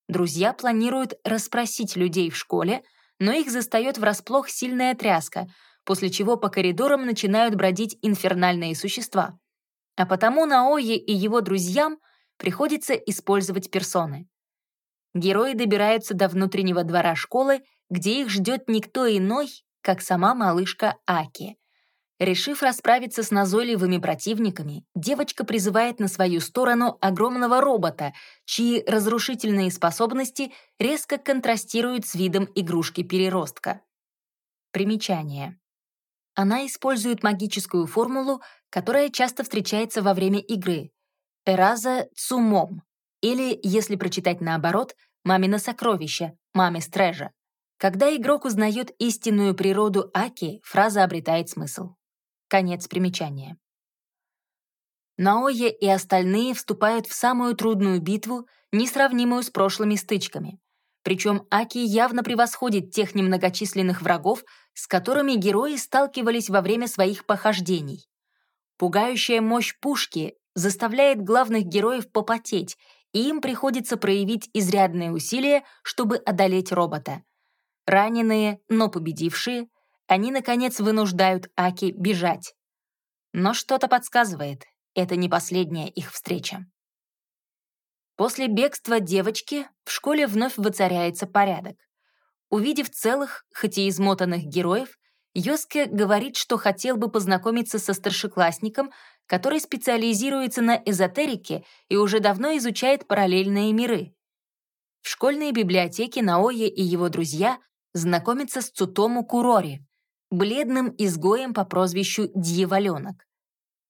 Друзья планируют расспросить людей в школе, но их застает врасплох сильная тряска, после чего по коридорам начинают бродить инфернальные существа. А потому Наои и его друзьям приходится использовать персоны. Герои добираются до внутреннего двора школы, где их ждет никто иной, как сама малышка Аки. Решив расправиться с назойливыми противниками, девочка призывает на свою сторону огромного робота, чьи разрушительные способности резко контрастируют с видом игрушки-переростка. Примечание. Она использует магическую формулу, которая часто встречается во время игры — «Эраза Цумом», или, если прочитать наоборот, «Мамино сокровище», «Маме Стрэжа». Когда игрок узнает истинную природу Аки, фраза обретает смысл. Конец примечания. Наоя и остальные вступают в самую трудную битву, несравнимую с прошлыми стычками. Причем Аки явно превосходит тех немногочисленных врагов, с которыми герои сталкивались во время своих похождений. Пугающая мощь пушки заставляет главных героев попотеть, им приходится проявить изрядные усилия, чтобы одолеть робота. Раненые, но победившие — они, наконец, вынуждают Аки бежать. Но что-то подсказывает, это не последняя их встреча. После бегства девочки в школе вновь воцаряется порядок. Увидев целых, хоть и измотанных героев, Йоске говорит, что хотел бы познакомиться со старшеклассником, который специализируется на эзотерике и уже давно изучает параллельные миры. В школьной библиотеке Наоя и его друзья знакомятся с Цутому Курори, бледным изгоем по прозвищу Дьяволенок.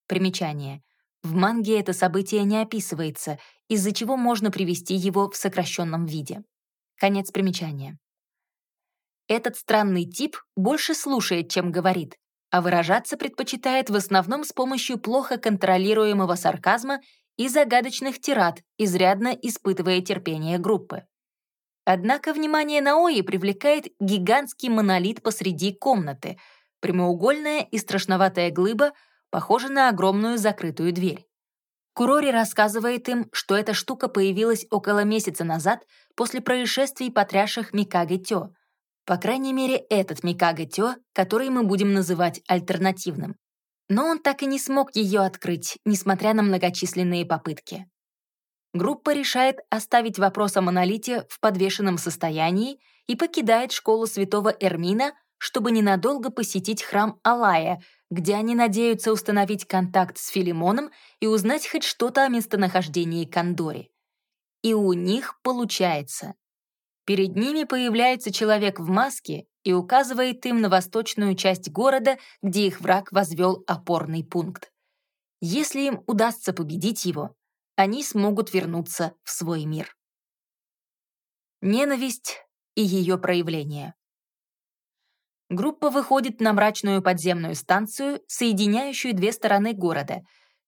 Примечание. В манге это событие не описывается, из-за чего можно привести его в сокращенном виде. Конец примечания. Этот странный тип больше слушает, чем говорит, а выражаться предпочитает в основном с помощью плохо контролируемого сарказма и загадочных тират, изрядно испытывая терпение группы. Однако внимание Наои привлекает гигантский монолит посреди комнаты, прямоугольная и страшноватая глыба, похожа на огромную закрытую дверь. Курори рассказывает им, что эта штука появилась около месяца назад после происшествий, потрясших Микаге-Тё. По крайней мере, этот Микаге-Тё, который мы будем называть альтернативным. Но он так и не смог ее открыть, несмотря на многочисленные попытки группа решает оставить вопрос о монолите в подвешенном состоянии и покидает школу святого Эрмина, чтобы ненадолго посетить храм Алая, где они надеются установить контакт с Филимоном и узнать хоть что-то о местонахождении Кондори. И у них получается. Перед ними появляется человек в маске и указывает им на восточную часть города, где их враг возвел опорный пункт. Если им удастся победить его, они смогут вернуться в свой мир. Ненависть и ее проявление. Группа выходит на мрачную подземную станцию, соединяющую две стороны города.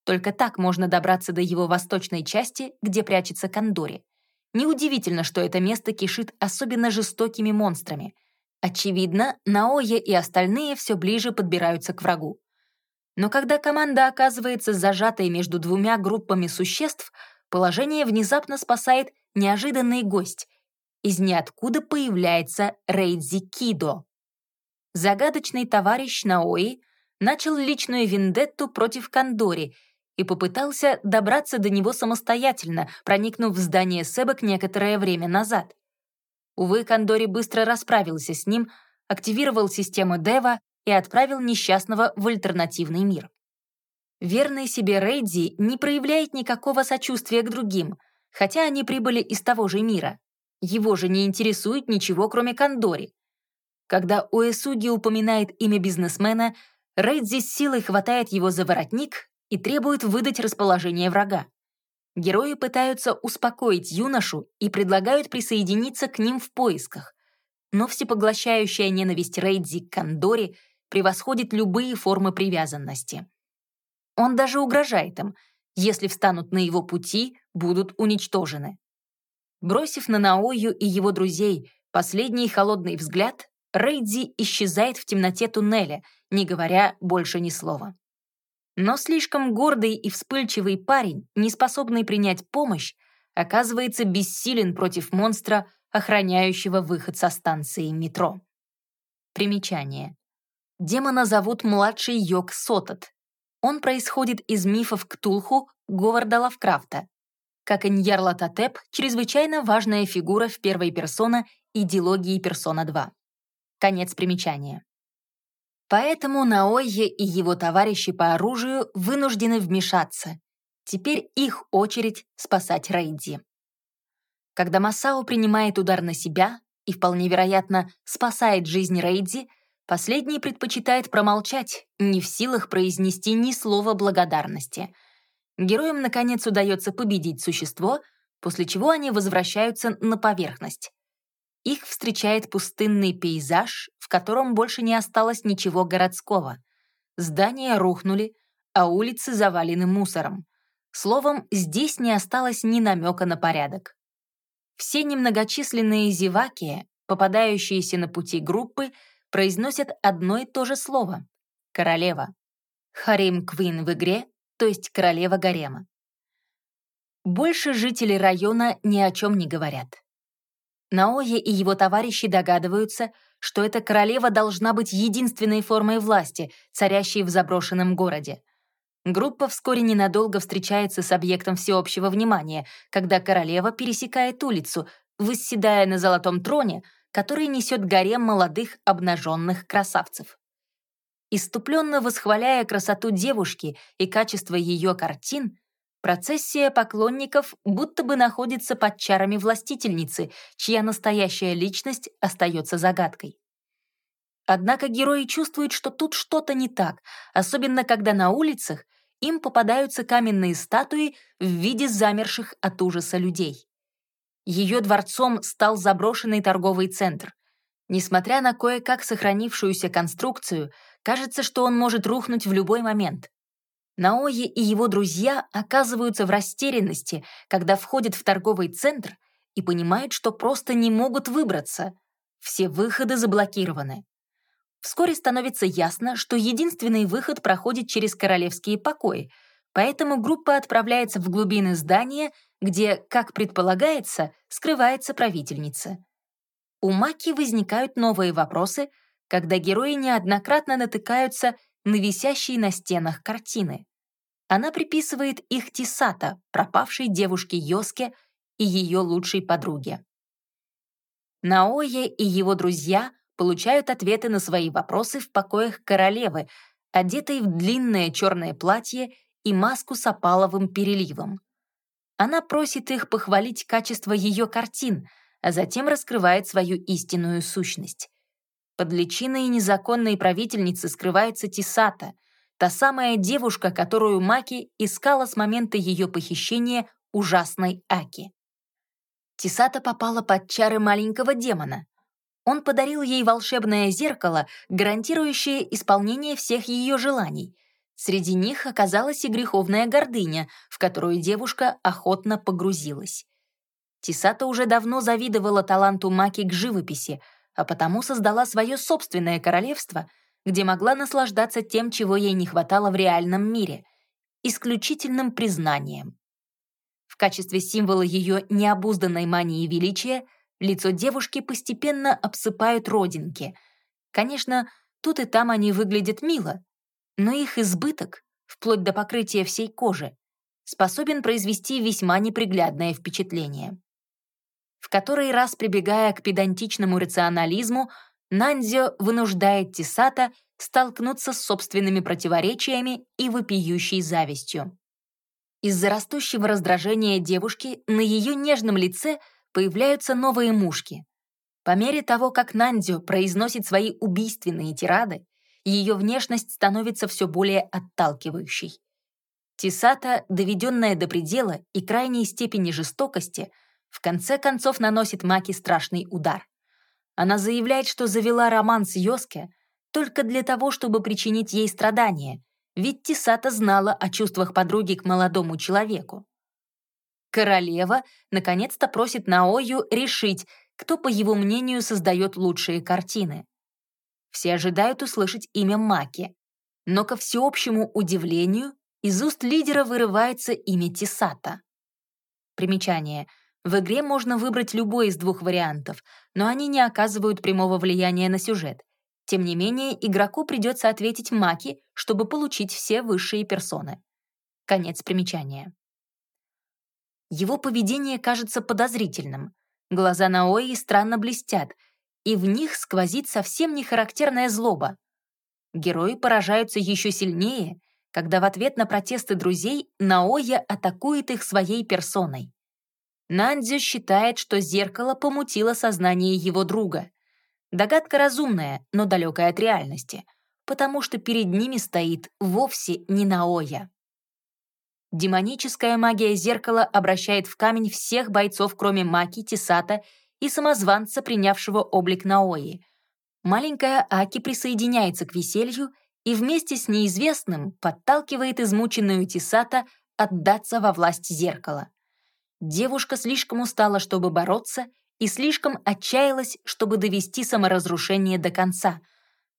Только так можно добраться до его восточной части, где прячется Кондори. Неудивительно, что это место кишит особенно жестокими монстрами. Очевидно, Наоя и остальные все ближе подбираются к врагу. Но когда команда оказывается зажатой между двумя группами существ, положение внезапно спасает неожиданный гость. Из ниоткуда появляется Рейдзи Кидо. Загадочный товарищ Наои начал личную вендетту против Кандори и попытался добраться до него самостоятельно, проникнув в здание Себок некоторое время назад. Увы, Кандори быстро расправился с ним, активировал систему Дева и отправил несчастного в альтернативный мир. Верный себе Рейдзи не проявляет никакого сочувствия к другим, хотя они прибыли из того же мира. Его же не интересует ничего, кроме Кандори. Когда Уэсуги упоминает имя бизнесмена, Рейдзи с силой хватает его за воротник и требует выдать расположение врага. Герои пытаются успокоить юношу и предлагают присоединиться к ним в поисках. Но всепоглощающая ненависть Рейдзи к Кандори превосходит любые формы привязанности. Он даже угрожает им, если встанут на его пути, будут уничтожены. Бросив на Наою и его друзей последний холодный взгляд, Рейдзи исчезает в темноте туннеля, не говоря больше ни слова. Но слишком гордый и вспыльчивый парень, не способный принять помощь, оказывается бессилен против монстра, охраняющего выход со станции метро. Примечание. Демона зовут младший Йог Сотот. Он происходит из мифов Ктулху Говарда Лавкрафта. Как и Ньярлатотеп, чрезвычайно важная фигура в первой персона идеологии Персона 2. Конец примечания. Поэтому Наойе и его товарищи по оружию вынуждены вмешаться. Теперь их очередь спасать Рейди. Когда Масао принимает удар на себя и, вполне вероятно, спасает жизнь Рейди, последний предпочитает промолчать, не в силах произнести ни слова благодарности. Героям, наконец, удается победить существо, после чего они возвращаются на поверхность. Их встречает пустынный пейзаж, в котором больше не осталось ничего городского. Здания рухнули, а улицы завалены мусором. Словом, здесь не осталось ни намека на порядок. Все немногочисленные зеваки, попадающиеся на пути группы, произносят одно и то же слово — «королева». Харим Квин в игре, то есть королева гарема. Больше жители района ни о чем не говорят. Наоя и его товарищи догадываются, что эта королева должна быть единственной формой власти, царящей в заброшенном городе. Группа вскоре ненадолго встречается с объектом всеобщего внимания, когда королева пересекает улицу, восседая на золотом троне, который несет гарем молодых обнаженных красавцев. Иступленно восхваляя красоту девушки и качество ее картин, Процессия поклонников будто бы находится под чарами властительницы, чья настоящая личность остается загадкой. Однако герои чувствуют, что тут что-то не так, особенно когда на улицах им попадаются каменные статуи в виде замерших от ужаса людей. Ее дворцом стал заброшенный торговый центр. Несмотря на кое-как сохранившуюся конструкцию, кажется, что он может рухнуть в любой момент. Наои и его друзья оказываются в растерянности, когда входят в торговый центр и понимают, что просто не могут выбраться. Все выходы заблокированы. Вскоре становится ясно, что единственный выход проходит через королевские покои, поэтому группа отправляется в глубины здания, где, как предполагается, скрывается правительница. У Маки возникают новые вопросы, когда герои неоднократно натыкаются на висящие на стенах картины. Она приписывает их Тисата, пропавшей девушке Йоске и ее лучшей подруге. Наое и его друзья получают ответы на свои вопросы в покоях королевы, одетой в длинное черное платье и маску с опаловым переливом. Она просит их похвалить качество ее картин, а затем раскрывает свою истинную сущность. Под личиной незаконной правительницы скрывается Тисата, та самая девушка, которую Маки искала с момента ее похищения ужасной Аки. Тисата попала под чары маленького демона. Он подарил ей волшебное зеркало, гарантирующее исполнение всех ее желаний. Среди них оказалась и греховная гордыня, в которую девушка охотно погрузилась. Тисата уже давно завидовала таланту Маки к живописи, а потому создала свое собственное королевство, где могла наслаждаться тем, чего ей не хватало в реальном мире — исключительным признанием. В качестве символа ее необузданной мании величия лицо девушки постепенно обсыпают родинки. Конечно, тут и там они выглядят мило, но их избыток, вплоть до покрытия всей кожи, способен произвести весьма неприглядное впечатление в который раз прибегая к педантичному рационализму, Нандзё вынуждает Тисата столкнуться с собственными противоречиями и вопиющей завистью. Из-за растущего раздражения девушки на ее нежном лице появляются новые мушки. По мере того, как Нандзю произносит свои убийственные тирады, ее внешность становится все более отталкивающей. Тисата, доведенная до предела и крайней степени жестокости, в конце концов наносит Маки страшный удар. Она заявляет, что завела роман с Йоске только для того, чтобы причинить ей страдания, ведь Тисата знала о чувствах подруги к молодому человеку. Королева наконец-то просит Наою решить, кто, по его мнению, создает лучшие картины. Все ожидают услышать имя Маки, но, ко всеобщему удивлению, из уст лидера вырывается имя Тисата. Примечание. В игре можно выбрать любой из двух вариантов, но они не оказывают прямого влияния на сюжет. Тем не менее, игроку придется ответить Маки, чтобы получить все высшие персоны. Конец примечания. Его поведение кажется подозрительным. Глаза Наои странно блестят, и в них сквозит совсем нехарактерная злоба. Герои поражаются еще сильнее, когда в ответ на протесты друзей Наоя атакует их своей персоной. Нандзю считает, что зеркало помутило сознание его друга. Догадка разумная, но далекая от реальности, потому что перед ними стоит вовсе не Наоя. Демоническая магия зеркала обращает в камень всех бойцов, кроме Маки, Тисата и самозванца, принявшего облик Наои. Маленькая Аки присоединяется к веселью и вместе с неизвестным подталкивает измученную Тисата отдаться во власть зеркала. Девушка слишком устала, чтобы бороться, и слишком отчаялась, чтобы довести саморазрушение до конца,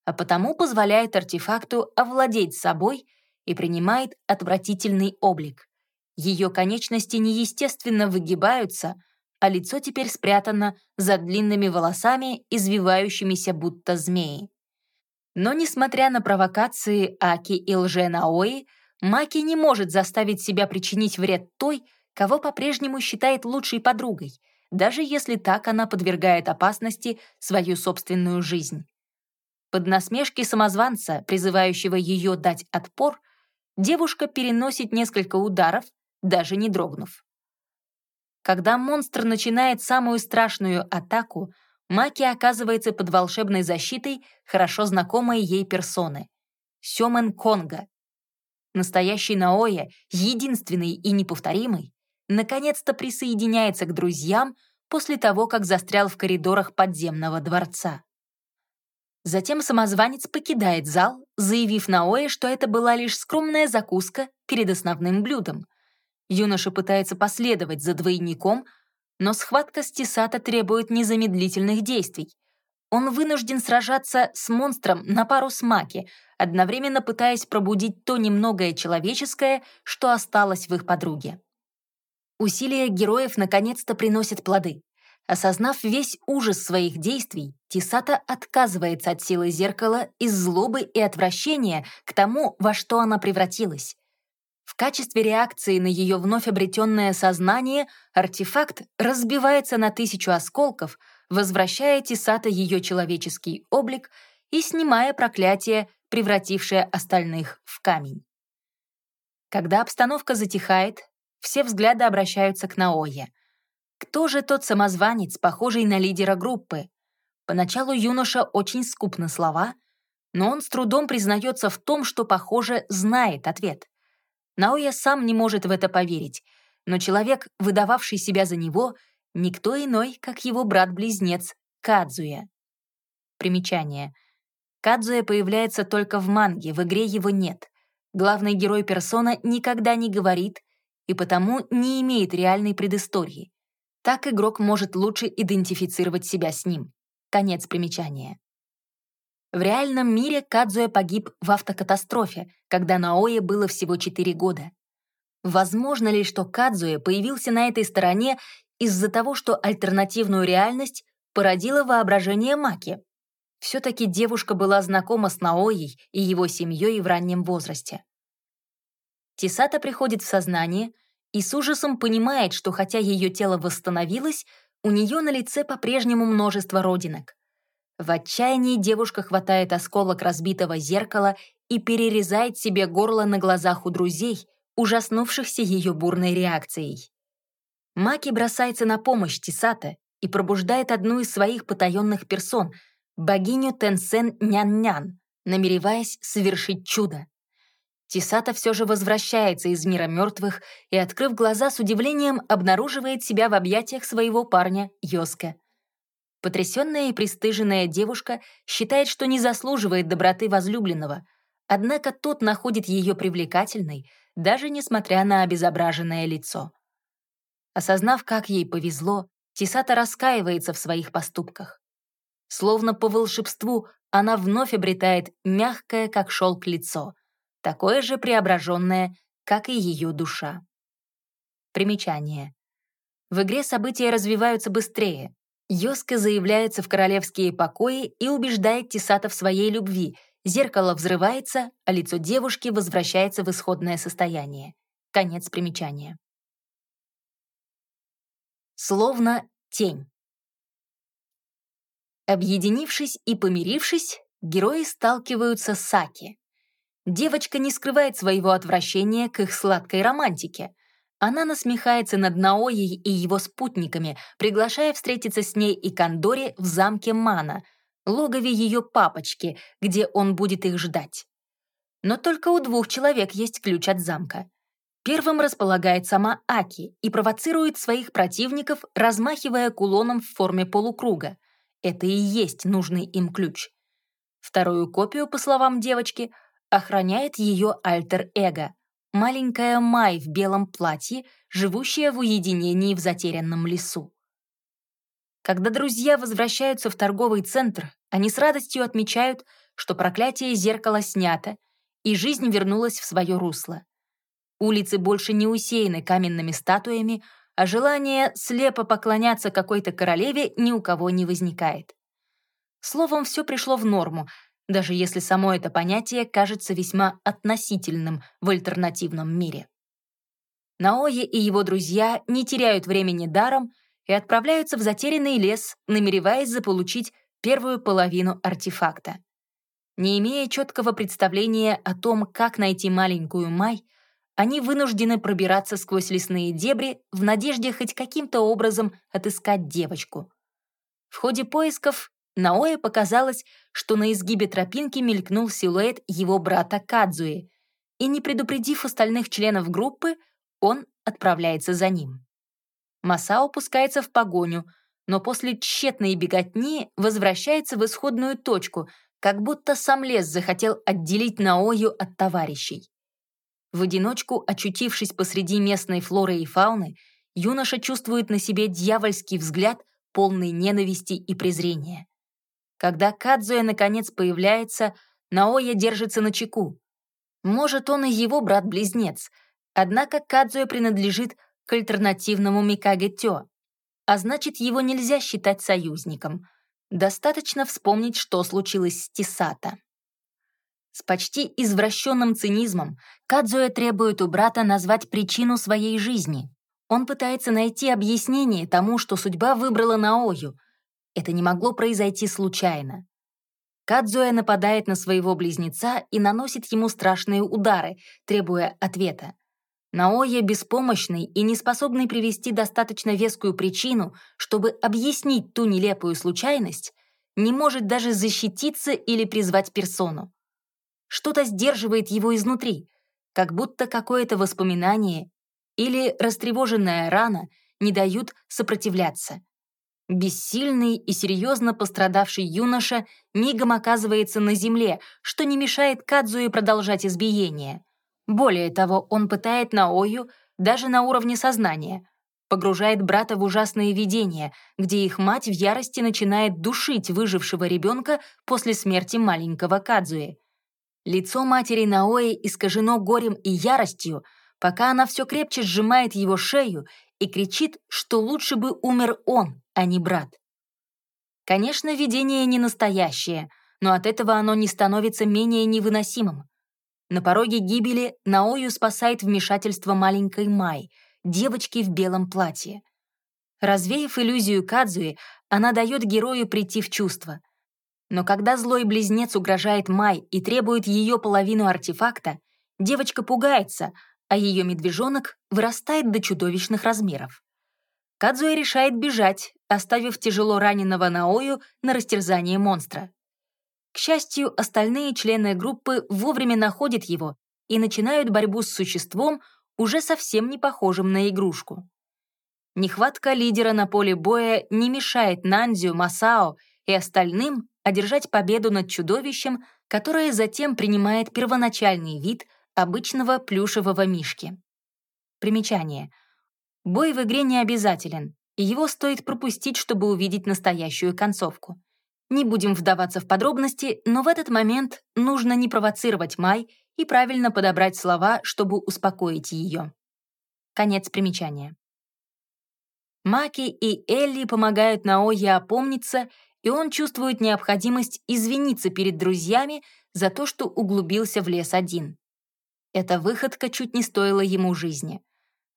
а потому позволяет артефакту овладеть собой — и принимает отвратительный облик. Ее конечности неестественно выгибаются, а лицо теперь спрятано за длинными волосами, извивающимися будто змеи. Но, несмотря на провокации Аки и лже-Наои, Маки не может заставить себя причинить вред той, кого по-прежнему считает лучшей подругой, даже если так она подвергает опасности свою собственную жизнь. Под насмешки самозванца, призывающего ее дать отпор, девушка переносит несколько ударов, даже не дрогнув. Когда монстр начинает самую страшную атаку, Маки оказывается под волшебной защитой хорошо знакомой ей персоны — Сёмен Конга. Настоящий Наоя, единственный и неповторимый, наконец-то присоединяется к друзьям после того, как застрял в коридорах подземного дворца. Затем самозванец покидает зал, заявив Наое, что это была лишь скромная закуска перед основным блюдом. Юноша пытается последовать за двойником, но схватка с Тисата требует незамедлительных действий. Он вынужден сражаться с монстром на пару с Маки, одновременно пытаясь пробудить то немногое человеческое, что осталось в их подруге. Усилия героев наконец-то приносят плоды. Осознав весь ужас своих действий, Тисата отказывается от силы зеркала из злобы и отвращения к тому, во что она превратилась. В качестве реакции на ее вновь обретенное сознание артефакт разбивается на тысячу осколков, возвращая Тисата ее человеческий облик и снимая проклятие, превратившее остальных в камень. Когда обстановка затихает, все взгляды обращаются к Наое — кто же тот самозванец, похожий на лидера группы? Поначалу юноша очень скуп на слова, но он с трудом признается в том, что, похоже, знает ответ. Наоя сам не может в это поверить, но человек, выдававший себя за него, никто иной, как его брат-близнец Кадзуя. Примечание. Кадзуя появляется только в манге, в игре его нет. Главный герой персона никогда не говорит и потому не имеет реальной предыстории. Так игрок может лучше идентифицировать себя с ним. Конец примечания. В реальном мире Кадзуя погиб в автокатастрофе, когда Наое было всего 4 года. Возможно ли, что Кадзуя появился на этой стороне из-за того, что альтернативную реальность породила воображение Маки? Все-таки девушка была знакома с Наоей и его семьей в раннем возрасте. Тисата приходит в сознание — и с ужасом понимает, что хотя ее тело восстановилось, у нее на лице по-прежнему множество родинок. В отчаянии девушка хватает осколок разбитого зеркала и перерезает себе горло на глазах у друзей, ужаснувшихся ее бурной реакцией. Маки бросается на помощь Тисата и пробуждает одну из своих потаенных персон, богиню Тенсен Нян-Нян, намереваясь совершить чудо. Тисата все же возвращается из мира мертвых и, открыв глаза, с удивлением обнаруживает себя в объятиях своего парня Йоска. Потрясенная и пристыженная девушка считает, что не заслуживает доброты возлюбленного, однако тот находит ее привлекательной, даже несмотря на обезображенное лицо. Осознав, как ей повезло, Тисата раскаивается в своих поступках. Словно по волшебству она вновь обретает мягкое, как шелк, лицо — такое же преображенное, как и ее душа. Примечание. В игре события развиваются быстрее. Йоска заявляется в королевские покои и убеждает Тисата в своей любви. Зеркало взрывается, а лицо девушки возвращается в исходное состояние. Конец примечания. Словно тень. Объединившись и помирившись, герои сталкиваются с Аки, Девочка не скрывает своего отвращения к их сладкой романтике. Она насмехается над Наоей и его спутниками, приглашая встретиться с ней и Кандори в замке Мана, логове ее папочки, где он будет их ждать. Но только у двух человек есть ключ от замка. Первым располагает сама Аки и провоцирует своих противников, размахивая кулоном в форме полукруга. Это и есть нужный им ключ. Вторую копию, по словам девочки, охраняет ее альтер-эго, маленькая Май в белом платье, живущая в уединении в затерянном лесу. Когда друзья возвращаются в торговый центр, они с радостью отмечают, что проклятие зеркала снято, и жизнь вернулась в свое русло. Улицы больше не усеяны каменными статуями, а желание слепо поклоняться какой-то королеве ни у кого не возникает. Словом, все пришло в норму, даже если само это понятие кажется весьма относительным в альтернативном мире. Наои и его друзья не теряют времени даром и отправляются в затерянный лес, намереваясь заполучить первую половину артефакта. Не имея четкого представления о том, как найти маленькую Май, они вынуждены пробираться сквозь лесные дебри в надежде хоть каким-то образом отыскать девочку. В ходе поисков Наое показалось, что на изгибе тропинки мелькнул силуэт его брата Кадзуи, и, не предупредив остальных членов группы, он отправляется за ним. Масао пускается в погоню, но после тщетной беготни возвращается в исходную точку, как будто сам лес захотел отделить Наою от товарищей. В одиночку, очутившись посреди местной флоры и фауны, юноша чувствует на себе дьявольский взгляд, полный ненависти и презрения. Когда Кадзуя наконец появляется, Наоя держится на чеку. Может, он и его брат-близнец, однако Кадзуя принадлежит к альтернативному Микаге Тё, а значит, его нельзя считать союзником. Достаточно вспомнить, что случилось с Тисата. С почти извращенным цинизмом Кадзуя требует у брата назвать причину своей жизни. Он пытается найти объяснение тому, что судьба выбрала Наою, это не могло произойти случайно. Кадзуэ нападает на своего близнеца и наносит ему страшные удары, требуя ответа. Наоя беспомощный и неспособный привести достаточно вескую причину, чтобы объяснить ту нелепую случайность, не может даже защититься или призвать персону. Что-то сдерживает его изнутри, как будто какое-то воспоминание или растревоженная рана не дают сопротивляться. Бессильный и серьезно пострадавший юноша мигом оказывается на земле, что не мешает Кадзуе продолжать избиение. Более того, он пытает Наою даже на уровне сознания, погружает брата в ужасные видения, где их мать в ярости начинает душить выжившего ребенка после смерти маленького Кадзуи. Лицо матери Наои искажено горем и яростью, пока она все крепче сжимает его шею и кричит, что лучше бы умер он, а не брат. Конечно, видение не настоящее, но от этого оно не становится менее невыносимым. На пороге гибели Наою спасает вмешательство маленькой Май, девочки в белом платье. Развеяв иллюзию Кадзуи, она дает герою прийти в чувство. Но когда злой близнец угрожает Май и требует ее половину артефакта, девочка пугается, а ее медвежонок вырастает до чудовищных размеров. Кадзуя решает бежать, оставив тяжело раненого Наою на растерзание монстра. К счастью, остальные члены группы вовремя находят его и начинают борьбу с существом, уже совсем не похожим на игрушку. Нехватка лидера на поле боя не мешает Нандзю, Масао и остальным одержать победу над чудовищем, которое затем принимает первоначальный вид обычного плюшевого мишки. Примечание. Бой в игре не обязателен, и его стоит пропустить, чтобы увидеть настоящую концовку. Не будем вдаваться в подробности, но в этот момент нужно не провоцировать Май и правильно подобрать слова, чтобы успокоить ее. Конец примечания. Маки и Элли помогают Наое опомниться, и он чувствует необходимость извиниться перед друзьями за то, что углубился в лес один. Эта выходка чуть не стоила ему жизни.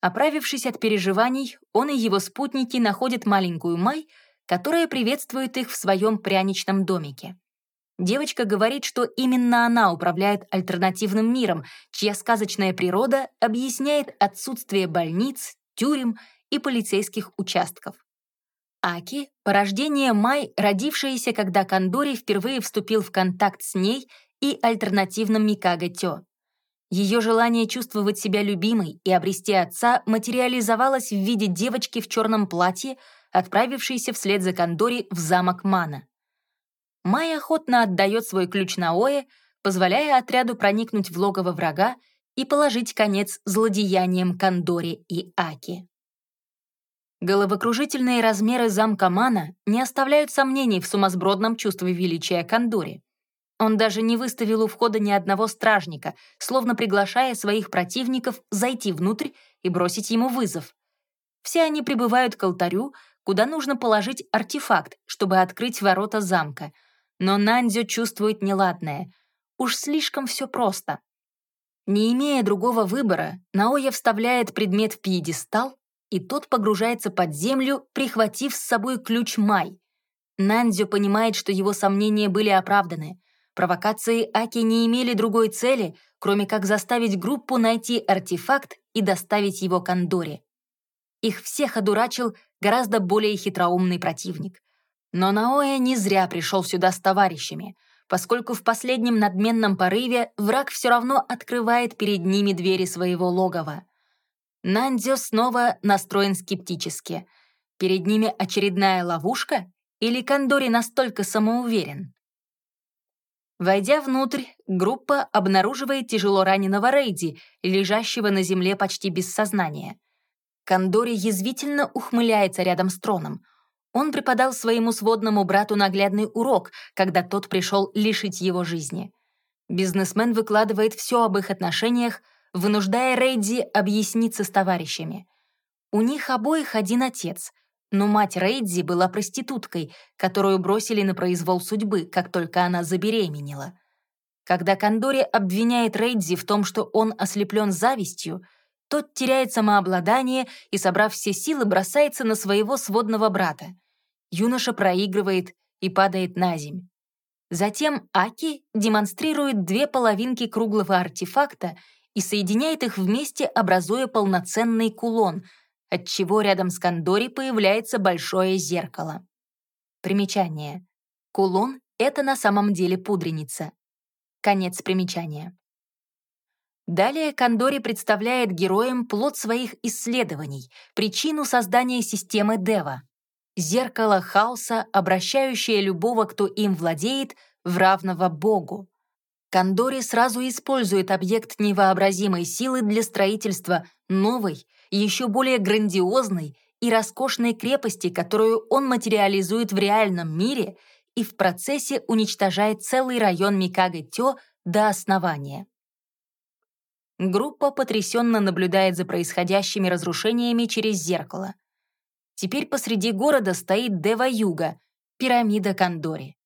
Оправившись от переживаний, он и его спутники находят маленькую Май, которая приветствует их в своем пряничном домике. Девочка говорит, что именно она управляет альтернативным миром, чья сказочная природа объясняет отсутствие больниц, тюрем и полицейских участков. Аки — порождение Май, родившаяся, когда Кандори впервые вступил в контакт с ней и альтернативным Микаго Тё. Ее желание чувствовать себя любимой и обрести отца материализовалось в виде девочки в черном платье, отправившейся вслед за Кандори в замок Мана. Май охотно отдает свой ключ Наое, позволяя отряду проникнуть в логово врага и положить конец злодеяниям Кандори и Аки. Головокружительные размеры замка Мана не оставляют сомнений в сумасбродном чувстве величия Кандори. Он даже не выставил у входа ни одного стражника, словно приглашая своих противников зайти внутрь и бросить ему вызов. Все они прибывают к алтарю, куда нужно положить артефакт, чтобы открыть ворота замка. Но Нандзё чувствует неладное. Уж слишком все просто. Не имея другого выбора, Наоя вставляет предмет в пьедестал и тот погружается под землю, прихватив с собой ключ Май. Нандзю понимает, что его сомнения были оправданы. Провокации Аки не имели другой цели, кроме как заставить группу найти артефакт и доставить его к Андоре. Их всех одурачил гораздо более хитроумный противник. Но Наоя не зря пришел сюда с товарищами, поскольку в последнем надменном порыве враг все равно открывает перед ними двери своего логова — Нандзё снова настроен скептически. Перед ними очередная ловушка? Или Кандори настолько самоуверен? Войдя внутрь, группа обнаруживает тяжело раненого Рейди, лежащего на земле почти без сознания. Кандори язвительно ухмыляется рядом с троном. Он преподал своему сводному брату наглядный урок, когда тот пришел лишить его жизни. Бизнесмен выкладывает все об их отношениях, вынуждая Рейди объясниться с товарищами. У них обоих один отец, но мать Рейдзи была проституткой, которую бросили на произвол судьбы, как только она забеременела. Когда Кандори обвиняет Рейдзи в том, что он ослеплен завистью, тот теряет самообладание и, собрав все силы, бросается на своего сводного брата. Юноша проигрывает и падает на земь. Затем Аки демонстрирует две половинки круглого артефакта и соединяет их вместе, образуя полноценный кулон, отчего рядом с Кандори появляется большое зеркало. Примечание. Кулон — это на самом деле пудреница. Конец примечания. Далее Кандори представляет героям плод своих исследований, причину создания системы Дева. Зеркало хаоса, обращающее любого, кто им владеет, в равного Богу. Кандори сразу использует объект невообразимой силы для строительства новой, еще более грандиозной и роскошной крепости, которую он материализует в реальном мире и в процессе уничтожает целый район Микаго-Тё до основания. Группа потрясенно наблюдает за происходящими разрушениями через зеркало. Теперь посреди города стоит Дева-Юга, пирамида Кандори.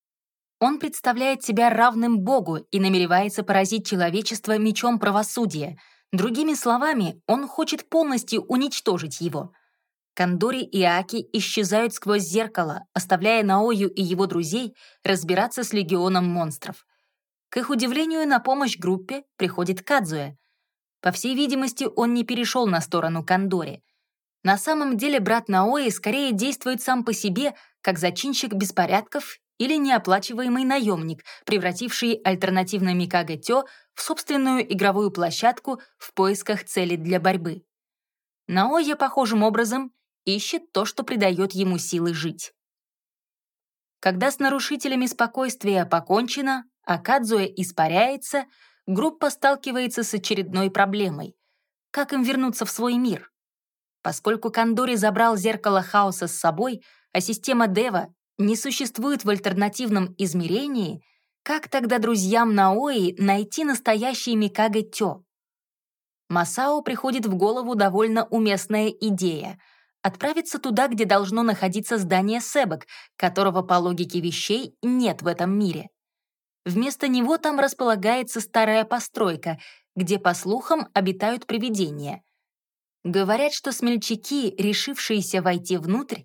Он представляет себя равным Богу и намеревается поразить человечество мечом правосудия. Другими словами, он хочет полностью уничтожить его. Кандори и Аки исчезают сквозь зеркало, оставляя Наою и его друзей разбираться с легионом монстров. К их удивлению, на помощь группе приходит Кадзуэ. По всей видимости, он не перешел на сторону Кандори. На самом деле брат Наои скорее действует сам по себе, как зачинщик беспорядков или неоплачиваемый наемник, превративший альтернативное Микаго Тё в собственную игровую площадку в поисках цели для борьбы. Наоя похожим образом ищет то, что придает ему силы жить. Когда с нарушителями спокойствия покончено, а Кадзуэ испаряется, группа сталкивается с очередной проблемой. Как им вернуться в свой мир? Поскольку Кандори забрал зеркало хаоса с собой, а система Дева не существует в альтернативном измерении, как тогда друзьям Наои найти настоящий Микаго Тё? Масао приходит в голову довольно уместная идея — отправиться туда, где должно находиться здание Себок, которого по логике вещей нет в этом мире. Вместо него там располагается старая постройка, где, по слухам, обитают привидения. Говорят, что смельчаки, решившиеся войти внутрь,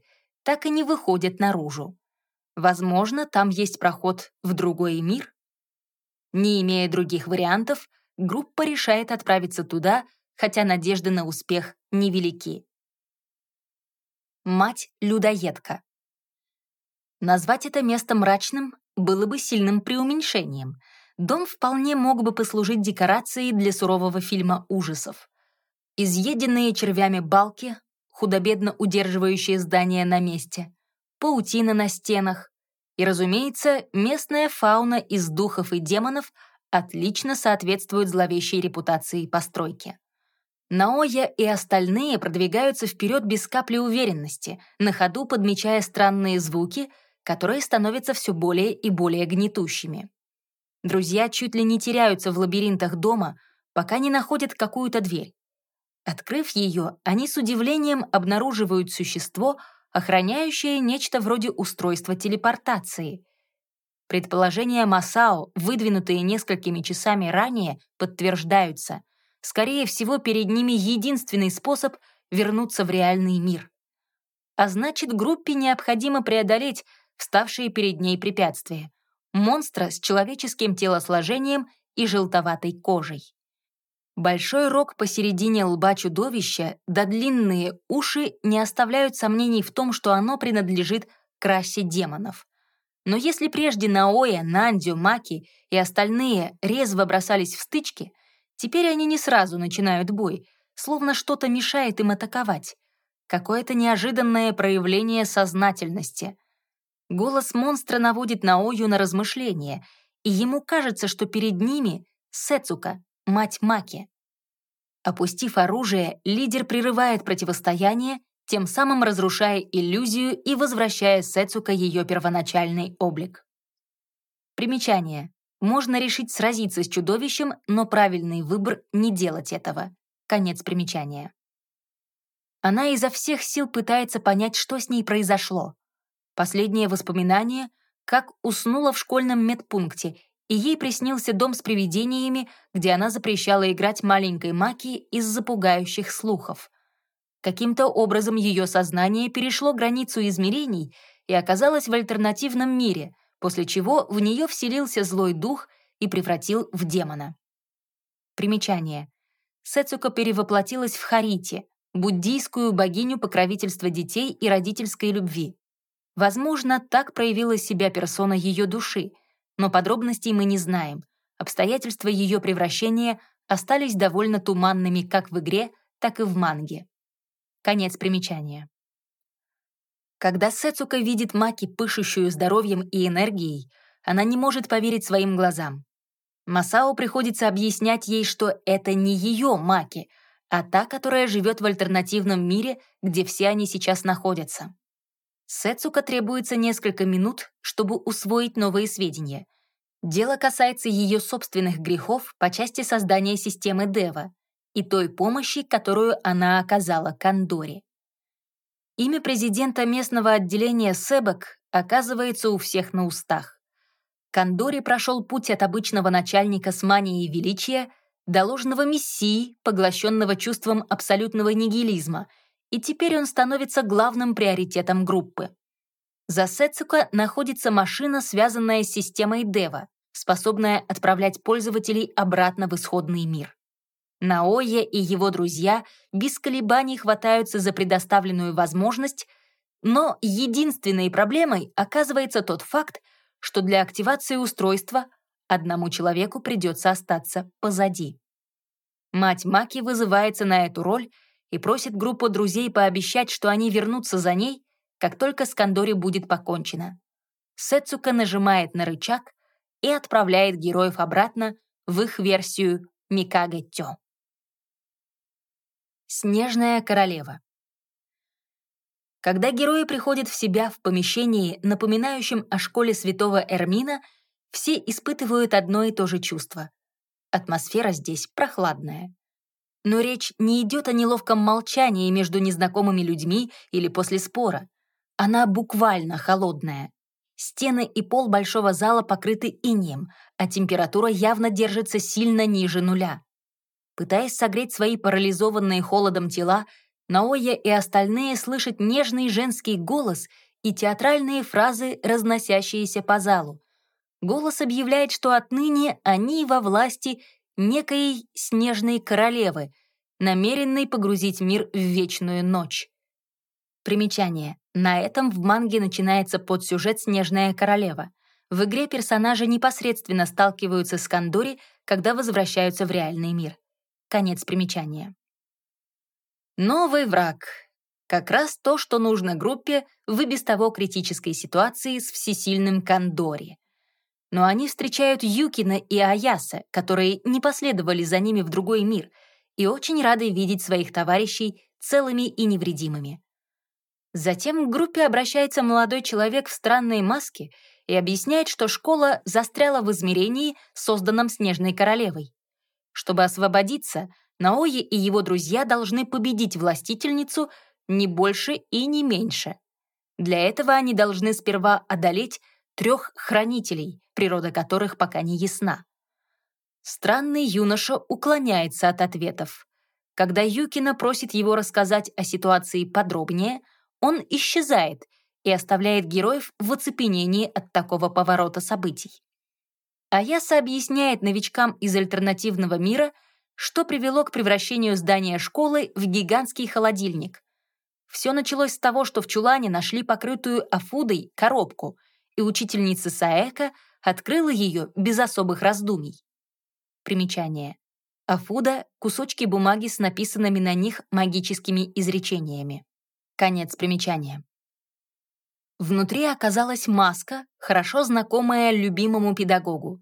так и не выходят наружу. Возможно, там есть проход в другой мир? Не имея других вариантов, группа решает отправиться туда, хотя надежды на успех невелики. Мать-людоедка. Назвать это место мрачным было бы сильным преуменьшением. Дом вполне мог бы послужить декорацией для сурового фильма ужасов изъеденные червями балки, худобедно удерживающие здание на месте, паутина на стенах и, разумеется, местная фауна из духов и демонов отлично соответствует зловещей репутации постройки. Наоя и остальные продвигаются вперед без капли уверенности, на ходу подмечая странные звуки, которые становятся все более и более гнетущими. Друзья чуть ли не теряются в лабиринтах дома, пока не находят какую-то дверь. Открыв ее, они с удивлением обнаруживают существо, охраняющее нечто вроде устройства телепортации. Предположения Масао, выдвинутые несколькими часами ранее, подтверждаются. Скорее всего, перед ними единственный способ вернуться в реальный мир. А значит, группе необходимо преодолеть вставшие перед ней препятствия. Монстра с человеческим телосложением и желтоватой кожей. Большой рог посередине лба чудовища да длинные уши не оставляют сомнений в том, что оно принадлежит к расе демонов. Но если прежде Наоя, Нандю, Маки и остальные резво бросались в стычки, теперь они не сразу начинают бой, словно что-то мешает им атаковать. Какое-то неожиданное проявление сознательности. Голос монстра наводит Наою на размышления, и ему кажется, что перед ними Сецука, мать Маки. Опустив оружие, лидер прерывает противостояние, тем самым разрушая иллюзию и возвращая Сецука ее первоначальный облик. Примечание. Можно решить сразиться с чудовищем, но правильный выбор — не делать этого. Конец примечания. Она изо всех сил пытается понять, что с ней произошло. Последнее воспоминание — как уснула в школьном медпункте и ей приснился дом с привидениями, где она запрещала играть маленькой Маки из-за пугающих слухов. Каким-то образом ее сознание перешло границу измерений и оказалось в альтернативном мире, после чего в нее вселился злой дух и превратил в демона. Примечание. Сецука перевоплотилась в Харити, буддийскую богиню покровительства детей и родительской любви. Возможно, так проявила себя персона ее души — но подробностей мы не знаем. Обстоятельства ее превращения остались довольно туманными как в игре, так и в манге. Конец примечания. Когда Сецука видит Маки, пышущую здоровьем и энергией, она не может поверить своим глазам. Масао приходится объяснять ей, что это не ее Маки, а та, которая живет в альтернативном мире, где все они сейчас находятся. Сецука требуется несколько минут, чтобы усвоить новые сведения. Дело касается ее собственных грехов по части создания системы Дева и той помощи, которую она оказала Кандоре. Имя президента местного отделения Себек оказывается у всех на устах. Кандори прошел путь от обычного начальника с манией величия до ложного мессии, поглощенного чувством абсолютного нигилизма — и теперь он становится главным приоритетом группы. За Сецука находится машина, связанная с системой Дева, способная отправлять пользователей обратно в исходный мир. Наоя и его друзья без колебаний хватаются за предоставленную возможность, но единственной проблемой оказывается тот факт, что для активации устройства одному человеку придется остаться позади. Мать Маки вызывается на эту роль и просит группу друзей пообещать, что они вернутся за ней, как только с Кандори будет покончено. Сетсука нажимает на рычаг и отправляет героев обратно в их версию Микаге Тё. Снежная королева Когда герои приходят в себя в помещении, напоминающем о школе святого Эрмина, все испытывают одно и то же чувство. Атмосфера здесь прохладная. Но речь не идет о неловком молчании между незнакомыми людьми или после спора. Она буквально холодная. Стены и пол большого зала покрыты инеем, а температура явно держится сильно ниже нуля. Пытаясь согреть свои парализованные холодом тела, Наоя и остальные слышат нежный женский голос и театральные фразы, разносящиеся по залу. Голос объявляет, что отныне они во власти некой снежной королевы, намеренной погрузить мир в вечную ночь. Примечание. На этом в манге начинается подсюжет «Снежная королева». В игре персонажи непосредственно сталкиваются с Кандори, когда возвращаются в реальный мир. Конец примечания. Новый враг. Как раз то, что нужно группе в и без того критической ситуации с всесильным Кандори. Но они встречают Юкина и Аяса, которые не последовали за ними в другой мир, и очень рады видеть своих товарищей целыми и невредимыми. Затем к группе обращается молодой человек в странной маске и объясняет, что школа застряла в измерении, созданном Снежной Королевой. Чтобы освободиться, Наои и его друзья должны победить властительницу не больше и не меньше. Для этого они должны сперва одолеть трех хранителей, природа которых пока не ясна. Странный юноша уклоняется от ответов. Когда Юкина просит его рассказать о ситуации подробнее, он исчезает и оставляет героев в оцепенении от такого поворота событий. Аяса объясняет новичкам из альтернативного мира, что привело к превращению здания школы в гигантский холодильник. Все началось с того, что в чулане нашли покрытую афудой коробку, и учительница Саэка открыла ее без особых раздумий. Примечание. Афуда — кусочки бумаги с написанными на них магическими изречениями. Конец примечания. Внутри оказалась маска, хорошо знакомая любимому педагогу.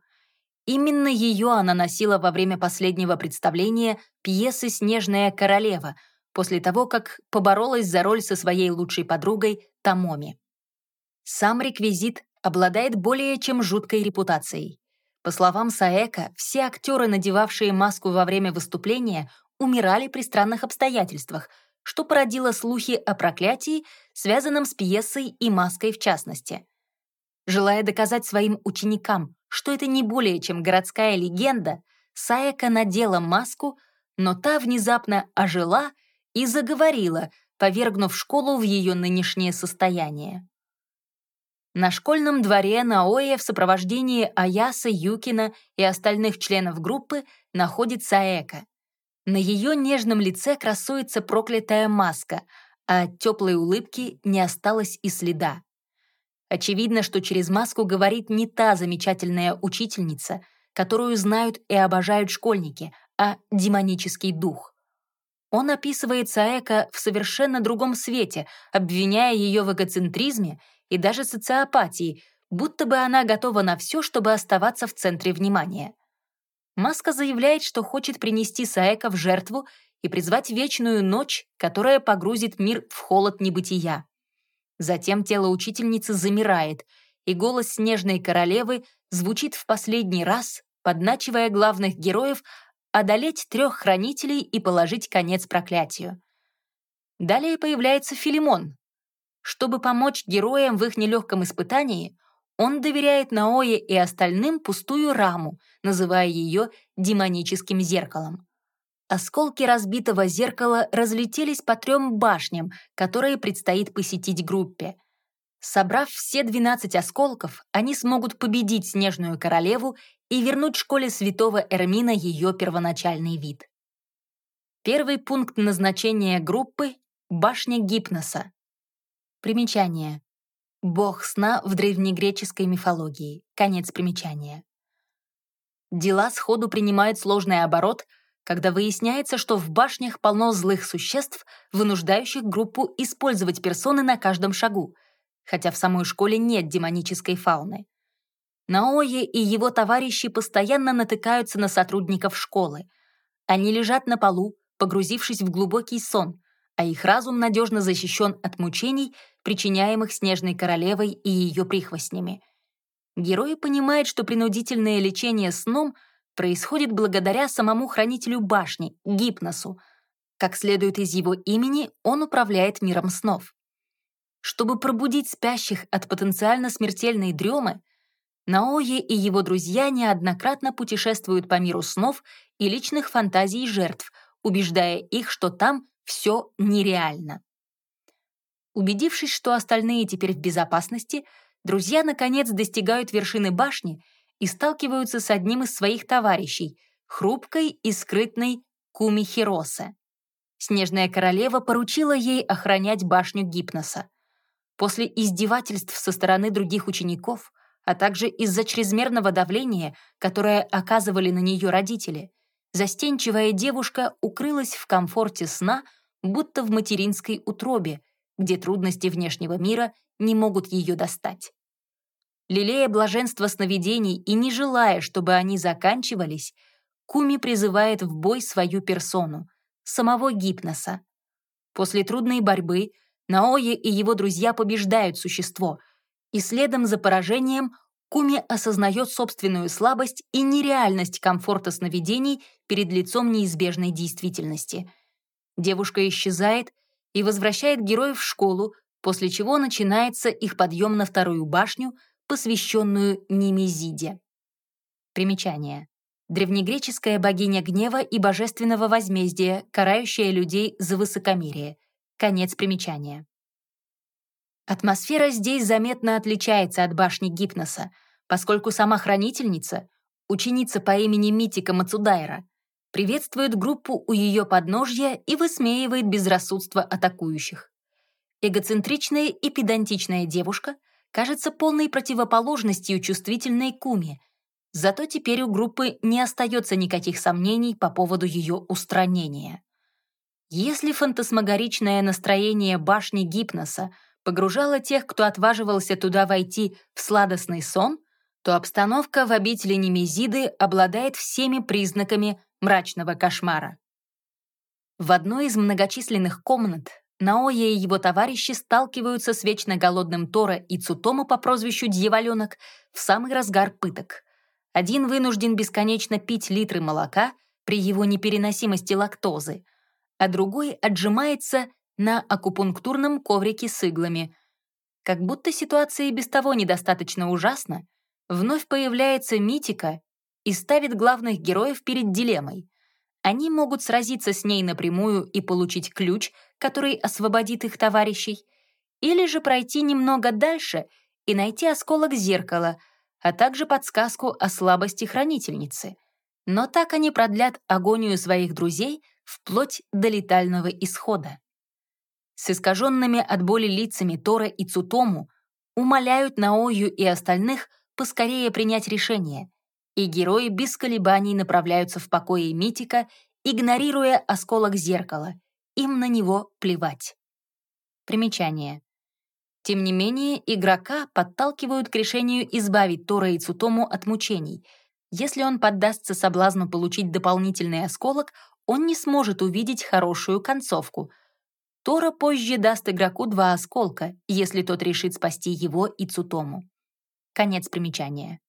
Именно ее она носила во время последнего представления пьесы «Снежная королева», после того, как поборолась за роль со своей лучшей подругой Тамоми. Сам реквизит обладает более чем жуткой репутацией. По словам Саэка, все актеры, надевавшие маску во время выступления, умирали при странных обстоятельствах — что породило слухи о проклятии, связанном с пьесой и маской в частности. Желая доказать своим ученикам, что это не более чем городская легенда, Саяка надела маску, но та внезапно ожила и заговорила, повергнув школу в ее нынешнее состояние. На школьном дворе Наоя в сопровождении Аяса, Юкина и остальных членов группы находит Саэка. На ее нежном лице красуется проклятая маска, а от теплой улыбки не осталось и следа. Очевидно, что через маску говорит не та замечательная учительница, которую знают и обожают школьники, а демонический дух. Он описывает Саэка в совершенно другом свете, обвиняя ее в эгоцентризме и даже социопатии, будто бы она готова на все, чтобы оставаться в центре внимания. Маска заявляет, что хочет принести Саэка в жертву и призвать вечную ночь, которая погрузит мир в холод небытия. Затем тело учительницы замирает, и голос снежной королевы звучит в последний раз, подначивая главных героев одолеть трех хранителей и положить конец проклятию. Далее появляется Филимон. Чтобы помочь героям в их нелегком испытании, он доверяет Наое и остальным пустую раму, называя ее демоническим зеркалом. Осколки разбитого зеркала разлетелись по трем башням, которые предстоит посетить группе. Собрав все 12 осколков, они смогут победить Снежную Королеву и вернуть школе святого Эрмина ее первоначальный вид. Первый пункт назначения группы — башня Гипноса. Примечание. Бог сна в древнегреческой мифологии. Конец примечания. Дела сходу принимают сложный оборот, когда выясняется, что в башнях полно злых существ, вынуждающих группу использовать персоны на каждом шагу, хотя в самой школе нет демонической фауны. Наои и его товарищи постоянно натыкаются на сотрудников школы. Они лежат на полу, погрузившись в глубокий сон, а их разум надежно защищен от мучений, причиняемых Снежной Королевой и ее прихвостнями. Герои понимают, что принудительное лечение сном происходит благодаря самому хранителю башни, Гипносу. Как следует из его имени, он управляет миром снов. Чтобы пробудить спящих от потенциально смертельной дремы, Наои и его друзья неоднократно путешествуют по миру снов и личных фантазий жертв, убеждая их, что там все нереально. Убедившись, что остальные теперь в безопасности, друзья наконец достигают вершины башни и сталкиваются с одним из своих товарищей, хрупкой и скрытной Куми Хиросе. Снежная королева поручила ей охранять башню Гипноса. После издевательств со стороны других учеников, а также из-за чрезмерного давления, которое оказывали на нее родители, застенчивая девушка укрылась в комфорте сна, будто в материнской утробе, где трудности внешнего мира не могут ее достать. Лелея блаженство сновидений и не желая, чтобы они заканчивались, Куми призывает в бой свою персону, самого Гипноса. После трудной борьбы Наои и его друзья побеждают существо, и следом за поражением Куми осознает собственную слабость и нереальность комфорта сновидений перед лицом неизбежной действительности. Девушка исчезает и возвращает героев в школу, после чего начинается их подъем на вторую башню, посвященную Немезиде. Примечание. Древнегреческая богиня гнева и божественного возмездия, карающая людей за высокомерие. Конец примечания. Атмосфера здесь заметно отличается от башни Гипноса, поскольку сама хранительница, ученица по имени Митика Мацудайра, приветствует группу у ее подножья и высмеивает безрассудство атакующих. Эгоцентричная и педантичная девушка кажется полной противоположностью чувствительной Куми, зато теперь у группы не остается никаких сомнений по поводу ее устранения. Если фантасмагоричное настроение башни Гипноса погружало тех, кто отваживался туда войти, в сладостный сон, то обстановка в обители Немезиды обладает всеми признаками мрачного кошмара. В одной из многочисленных комнат Наоя и его товарищи сталкиваются с вечно голодным Тора и Цутому по прозвищу Дьяволенок в самый разгар пыток. Один вынужден бесконечно пить литры молока при его непереносимости лактозы, а другой отжимается на акупунктурном коврике с иглами. Как будто ситуация и без того недостаточно ужасна, вновь появляется Митика и ставит главных героев перед дилеммой. Они могут сразиться с ней напрямую и получить ключ, который освободит их товарищей, или же пройти немного дальше и найти осколок зеркала, а также подсказку о слабости хранительницы. Но так они продлят агонию своих друзей вплоть до летального исхода. С искаженными от боли лицами Тора и Цутому умоляют Наою и остальных поскорее принять решение, и герои без колебаний направляются в покое Митика, игнорируя осколок зеркала. Им на него плевать. Примечание. Тем не менее, игрока подталкивают к решению избавить Тора и Цутому от мучений. Если он поддастся соблазну получить дополнительный осколок, он не сможет увидеть хорошую концовку. Тора позже даст игроку два осколка, если тот решит спасти его и Цутому. Конец примечания.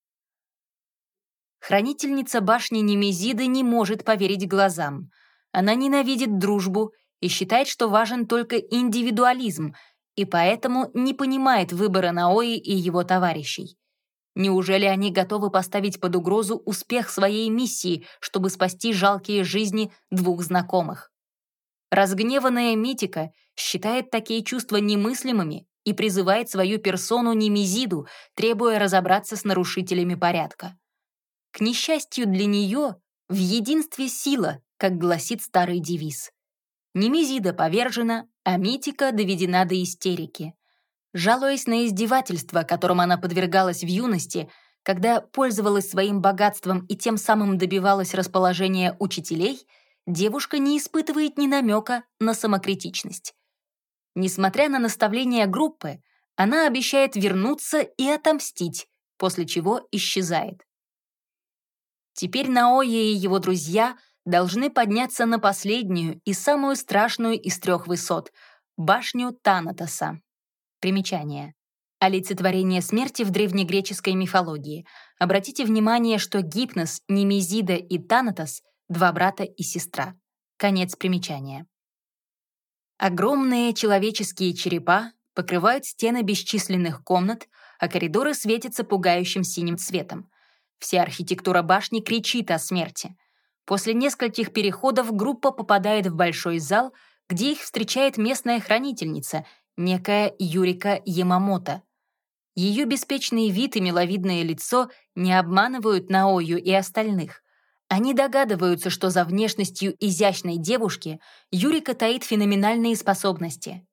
Хранительница башни Немезиды не может поверить глазам. Она ненавидит дружбу и считает, что важен только индивидуализм, и поэтому не понимает выбора Наои и его товарищей. Неужели они готовы поставить под угрозу успех своей миссии, чтобы спасти жалкие жизни двух знакомых? Разгневанная Митика считает такие чувства немыслимыми и призывает свою персону Немезиду, требуя разобраться с нарушителями порядка. К несчастью для нее, в единстве сила, как гласит старый девиз. Немезида повержена, а Митика доведена до истерики. Жалуясь на издевательство, которым она подвергалась в юности, когда пользовалась своим богатством и тем самым добивалась расположения учителей, девушка не испытывает ни намека на самокритичность. Несмотря на наставления группы, она обещает вернуться и отомстить, после чего исчезает. Теперь Наоя и его друзья должны подняться на последнюю и самую страшную из трех высот — башню Танатоса. Примечание. Олицетворение смерти в древнегреческой мифологии. Обратите внимание, что Гипнос, Немезида и Танатос — два брата и сестра. Конец примечания. Огромные человеческие черепа покрывают стены бесчисленных комнат, а коридоры светятся пугающим синим цветом. Вся архитектура башни кричит о смерти. После нескольких переходов группа попадает в большой зал, где их встречает местная хранительница, некая Юрика Ямамото. Ее беспечный вид и миловидное лицо не обманывают Наою и остальных. Они догадываются, что за внешностью изящной девушки Юрика таит феноменальные способности.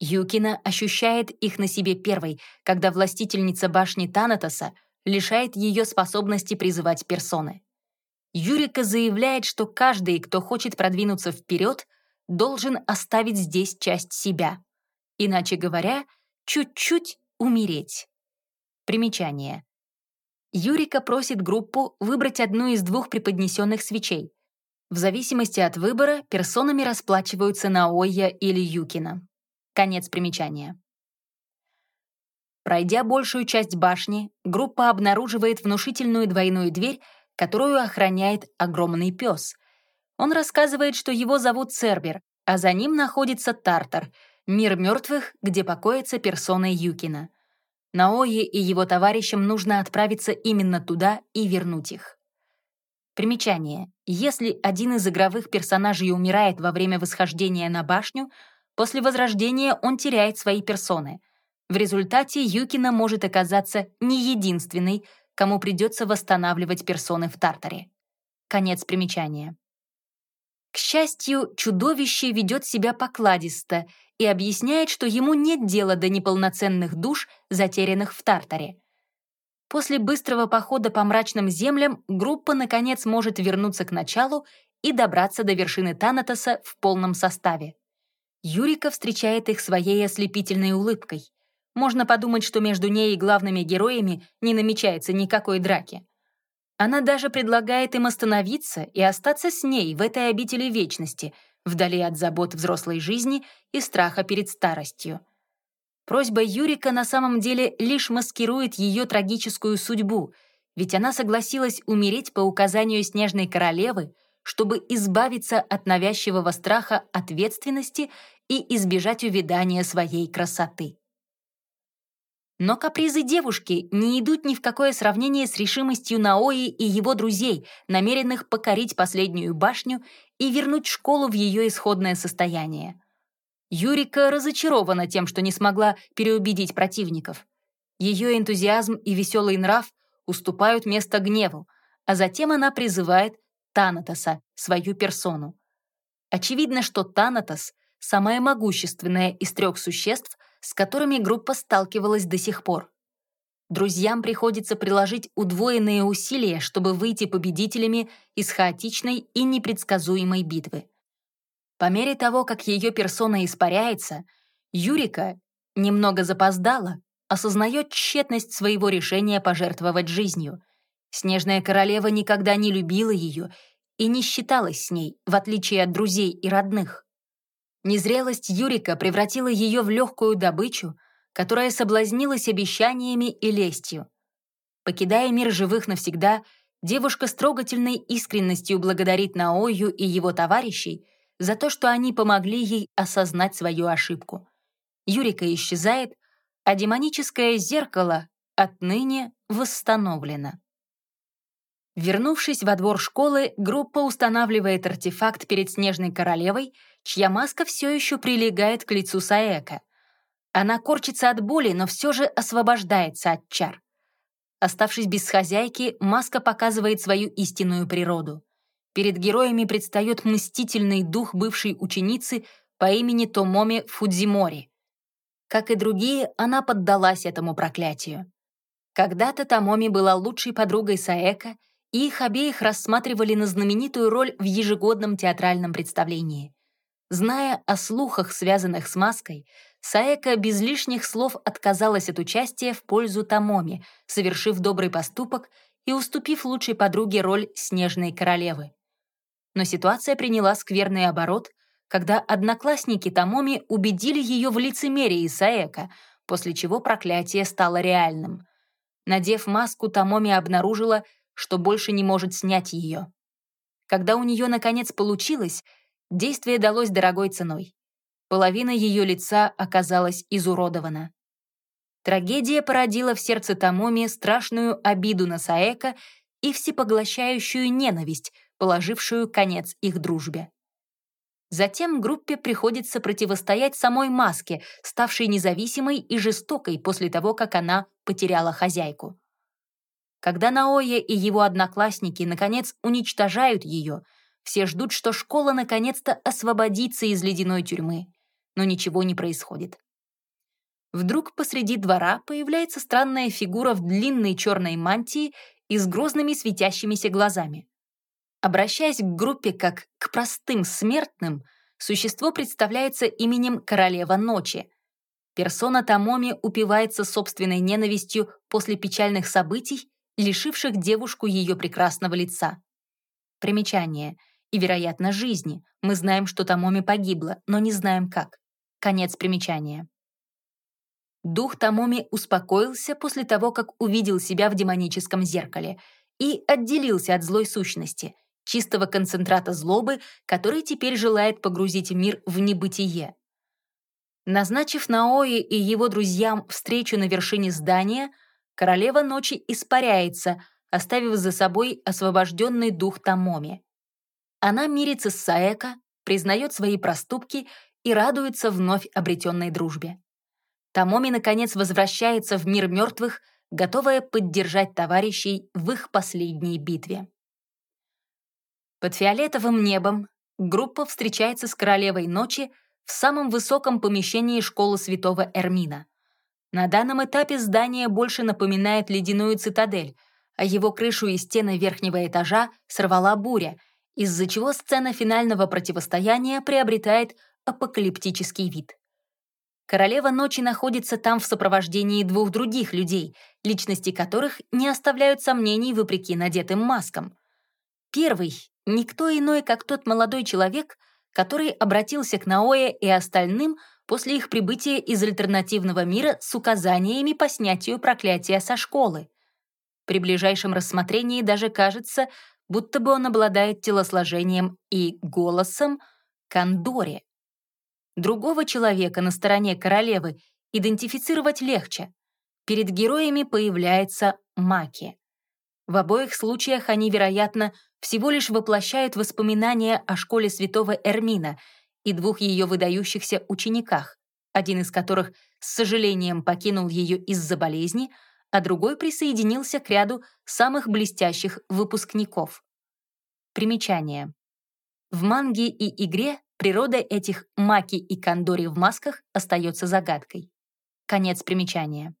Юкина ощущает их на себе первой, когда властительница башни Танатоса лишает ее способности призывать персоны. Юрика заявляет, что каждый, кто хочет продвинуться вперед, должен оставить здесь часть себя. Иначе говоря, чуть-чуть умереть. Примечание. Юрика просит группу выбрать одну из двух преподнесенных свечей. В зависимости от выбора персонами расплачиваются Наоя или Юкина. Конец примечания. Пройдя большую часть башни, группа обнаруживает внушительную двойную дверь, которую охраняет огромный пес. Он рассказывает, что его зовут Цербер, а за ним находится Тартар, мир мертвых, где покоится персона Юкина. Наои и его товарищам нужно отправиться именно туда и вернуть их. Примечание. Если один из игровых персонажей умирает во время восхождения на башню, после возрождения он теряет свои персоны. В результате Юкина может оказаться не единственной, кому придется восстанавливать персоны в Тартаре. Конец примечания. К счастью, чудовище ведет себя покладисто и объясняет, что ему нет дела до неполноценных душ, затерянных в Тартаре. После быстрого похода по мрачным землям группа, наконец, может вернуться к началу и добраться до вершины Танатоса в полном составе. Юрика встречает их своей ослепительной улыбкой. Можно подумать, что между ней и главными героями не намечается никакой драки. Она даже предлагает им остановиться и остаться с ней в этой обители вечности — вдали от забот взрослой жизни и страха перед старостью. Просьба Юрика на самом деле лишь маскирует ее трагическую судьбу, ведь она согласилась умереть по указанию Снежной Королевы, чтобы избавиться от навязчивого страха ответственности и избежать увядания своей красоты. Но капризы девушки не идут ни в какое сравнение с решимостью Наои и его друзей, намеренных покорить последнюю башню и вернуть школу в ее исходное состояние. Юрика разочарована тем, что не смогла переубедить противников. Ее энтузиазм и веселый нрав уступают место гневу, а затем она призывает Танатоса, свою персону. Очевидно, что Танатос — самое могущественное из трех существ, с которыми группа сталкивалась до сих пор. Друзьям приходится приложить удвоенные усилия, чтобы выйти победителями из хаотичной и непредсказуемой битвы. По мере того, как ее персона испаряется, Юрика, немного запоздала, осознает тщетность своего решения пожертвовать жизнью. Снежная королева никогда не любила ее и не считалась с ней, в отличие от друзей и родных. Незрелость Юрика превратила ее в легкую добычу, которая соблазнилась обещаниями и лестью. Покидая мир живых навсегда, девушка с трогательной искренностью благодарит Наою и его товарищей за то, что они помогли ей осознать свою ошибку. Юрика исчезает, а демоническое зеркало отныне восстановлено. Вернувшись во двор школы, группа устанавливает артефакт перед Снежной Королевой — чья маска все еще прилегает к лицу Саэка. Она корчится от боли, но все же освобождается от чар. Оставшись без хозяйки, маска показывает свою истинную природу. перед героями предстает мстительный дух бывшей ученицы по имени Томоми Фудзимори. Как и другие, она поддалась этому проклятию. Когда-то Томоми была лучшей подругой Саэка, и их обеих рассматривали на знаменитую роль в ежегодном театральном представлении. Зная о слухах, связанных с маской, Саэка без лишних слов отказалась от участия в пользу Томоми, совершив добрый поступок и уступив лучшей подруге роль Снежной королевы. Но ситуация приняла скверный оборот, когда одноклассники Томоми убедили ее в лицемерии Саэка, после чего проклятие стало реальным. Надев маску, Томоми обнаружила, что больше не может снять ее. Когда у нее наконец получилось, действие далось дорогой ценой. Половина ее лица оказалась изуродована. Трагедия породила в сердце Томоми страшную обиду на Саэка и всепоглощающую ненависть, положившую конец их дружбе. Затем группе приходится противостоять самой маске, ставшей независимой и жестокой после того, как она потеряла хозяйку. Когда Наоя и его одноклассники наконец уничтожают ее, все ждут, что школа наконец-то освободится из ледяной тюрьмы, но ничего не происходит. Вдруг посреди двора появляется странная фигура в длинной черной мантии и с грозными светящимися глазами. Обращаясь к группе как к простым смертным, существо представляется именем Королева Ночи. Персона Тамоми упивается собственной ненавистью после печальных событий, лишивших девушку ее прекрасного лица. Примечание. И, вероятно, жизни. Мы знаем, что Тамоми погибла, но не знаем как. Конец примечания. Дух Тамоми успокоился после того, как увидел себя в демоническом зеркале и отделился от злой сущности — чистого концентрата злобы, который теперь желает погрузить мир в небытие. Назначив Наои и его друзьям встречу на вершине здания, королева ночи испаряется, оставив за собой освобожденный дух Тамоми. Она мирится с Саэко, признает свои проступки и радуется вновь обретенной дружбе. Тамоми, наконец, возвращается в мир мертвых, готовая поддержать товарищей в их последней битве. Под фиолетовым небом группа встречается с королевой ночи в самом высоком помещении школы святого Эрмина. На данном этапе здание больше напоминает ледяную цитадель, а его крышу и стены верхнего этажа сорвала буря, из-за чего сцена финального противостояния приобретает апокалиптический вид. Королева ночи находится там в сопровождении двух других людей, личности которых не оставляют сомнений вопреки надетым маскам. Первый Никто иной, как тот молодой человек, который обратился к Наое и остальным после их прибытия из альтернативного мира с указаниями по снятию проклятия со школы. При ближайшем рассмотрении даже кажется, будто бы он обладает телосложением и голосом Кандори. Другого человека на стороне королевы идентифицировать легче. Перед героями появляется Маки. В обоих случаях они, вероятно, всего лишь воплощают воспоминания о школе святого Эрмина и двух ее выдающихся учениках, один из которых с сожалением покинул ее из-за болезни, а другой присоединился к ряду самых блестящих выпускников. Примечание. В манге и игре природа этих маки и кандори в масках остается загадкой. Конец примечания.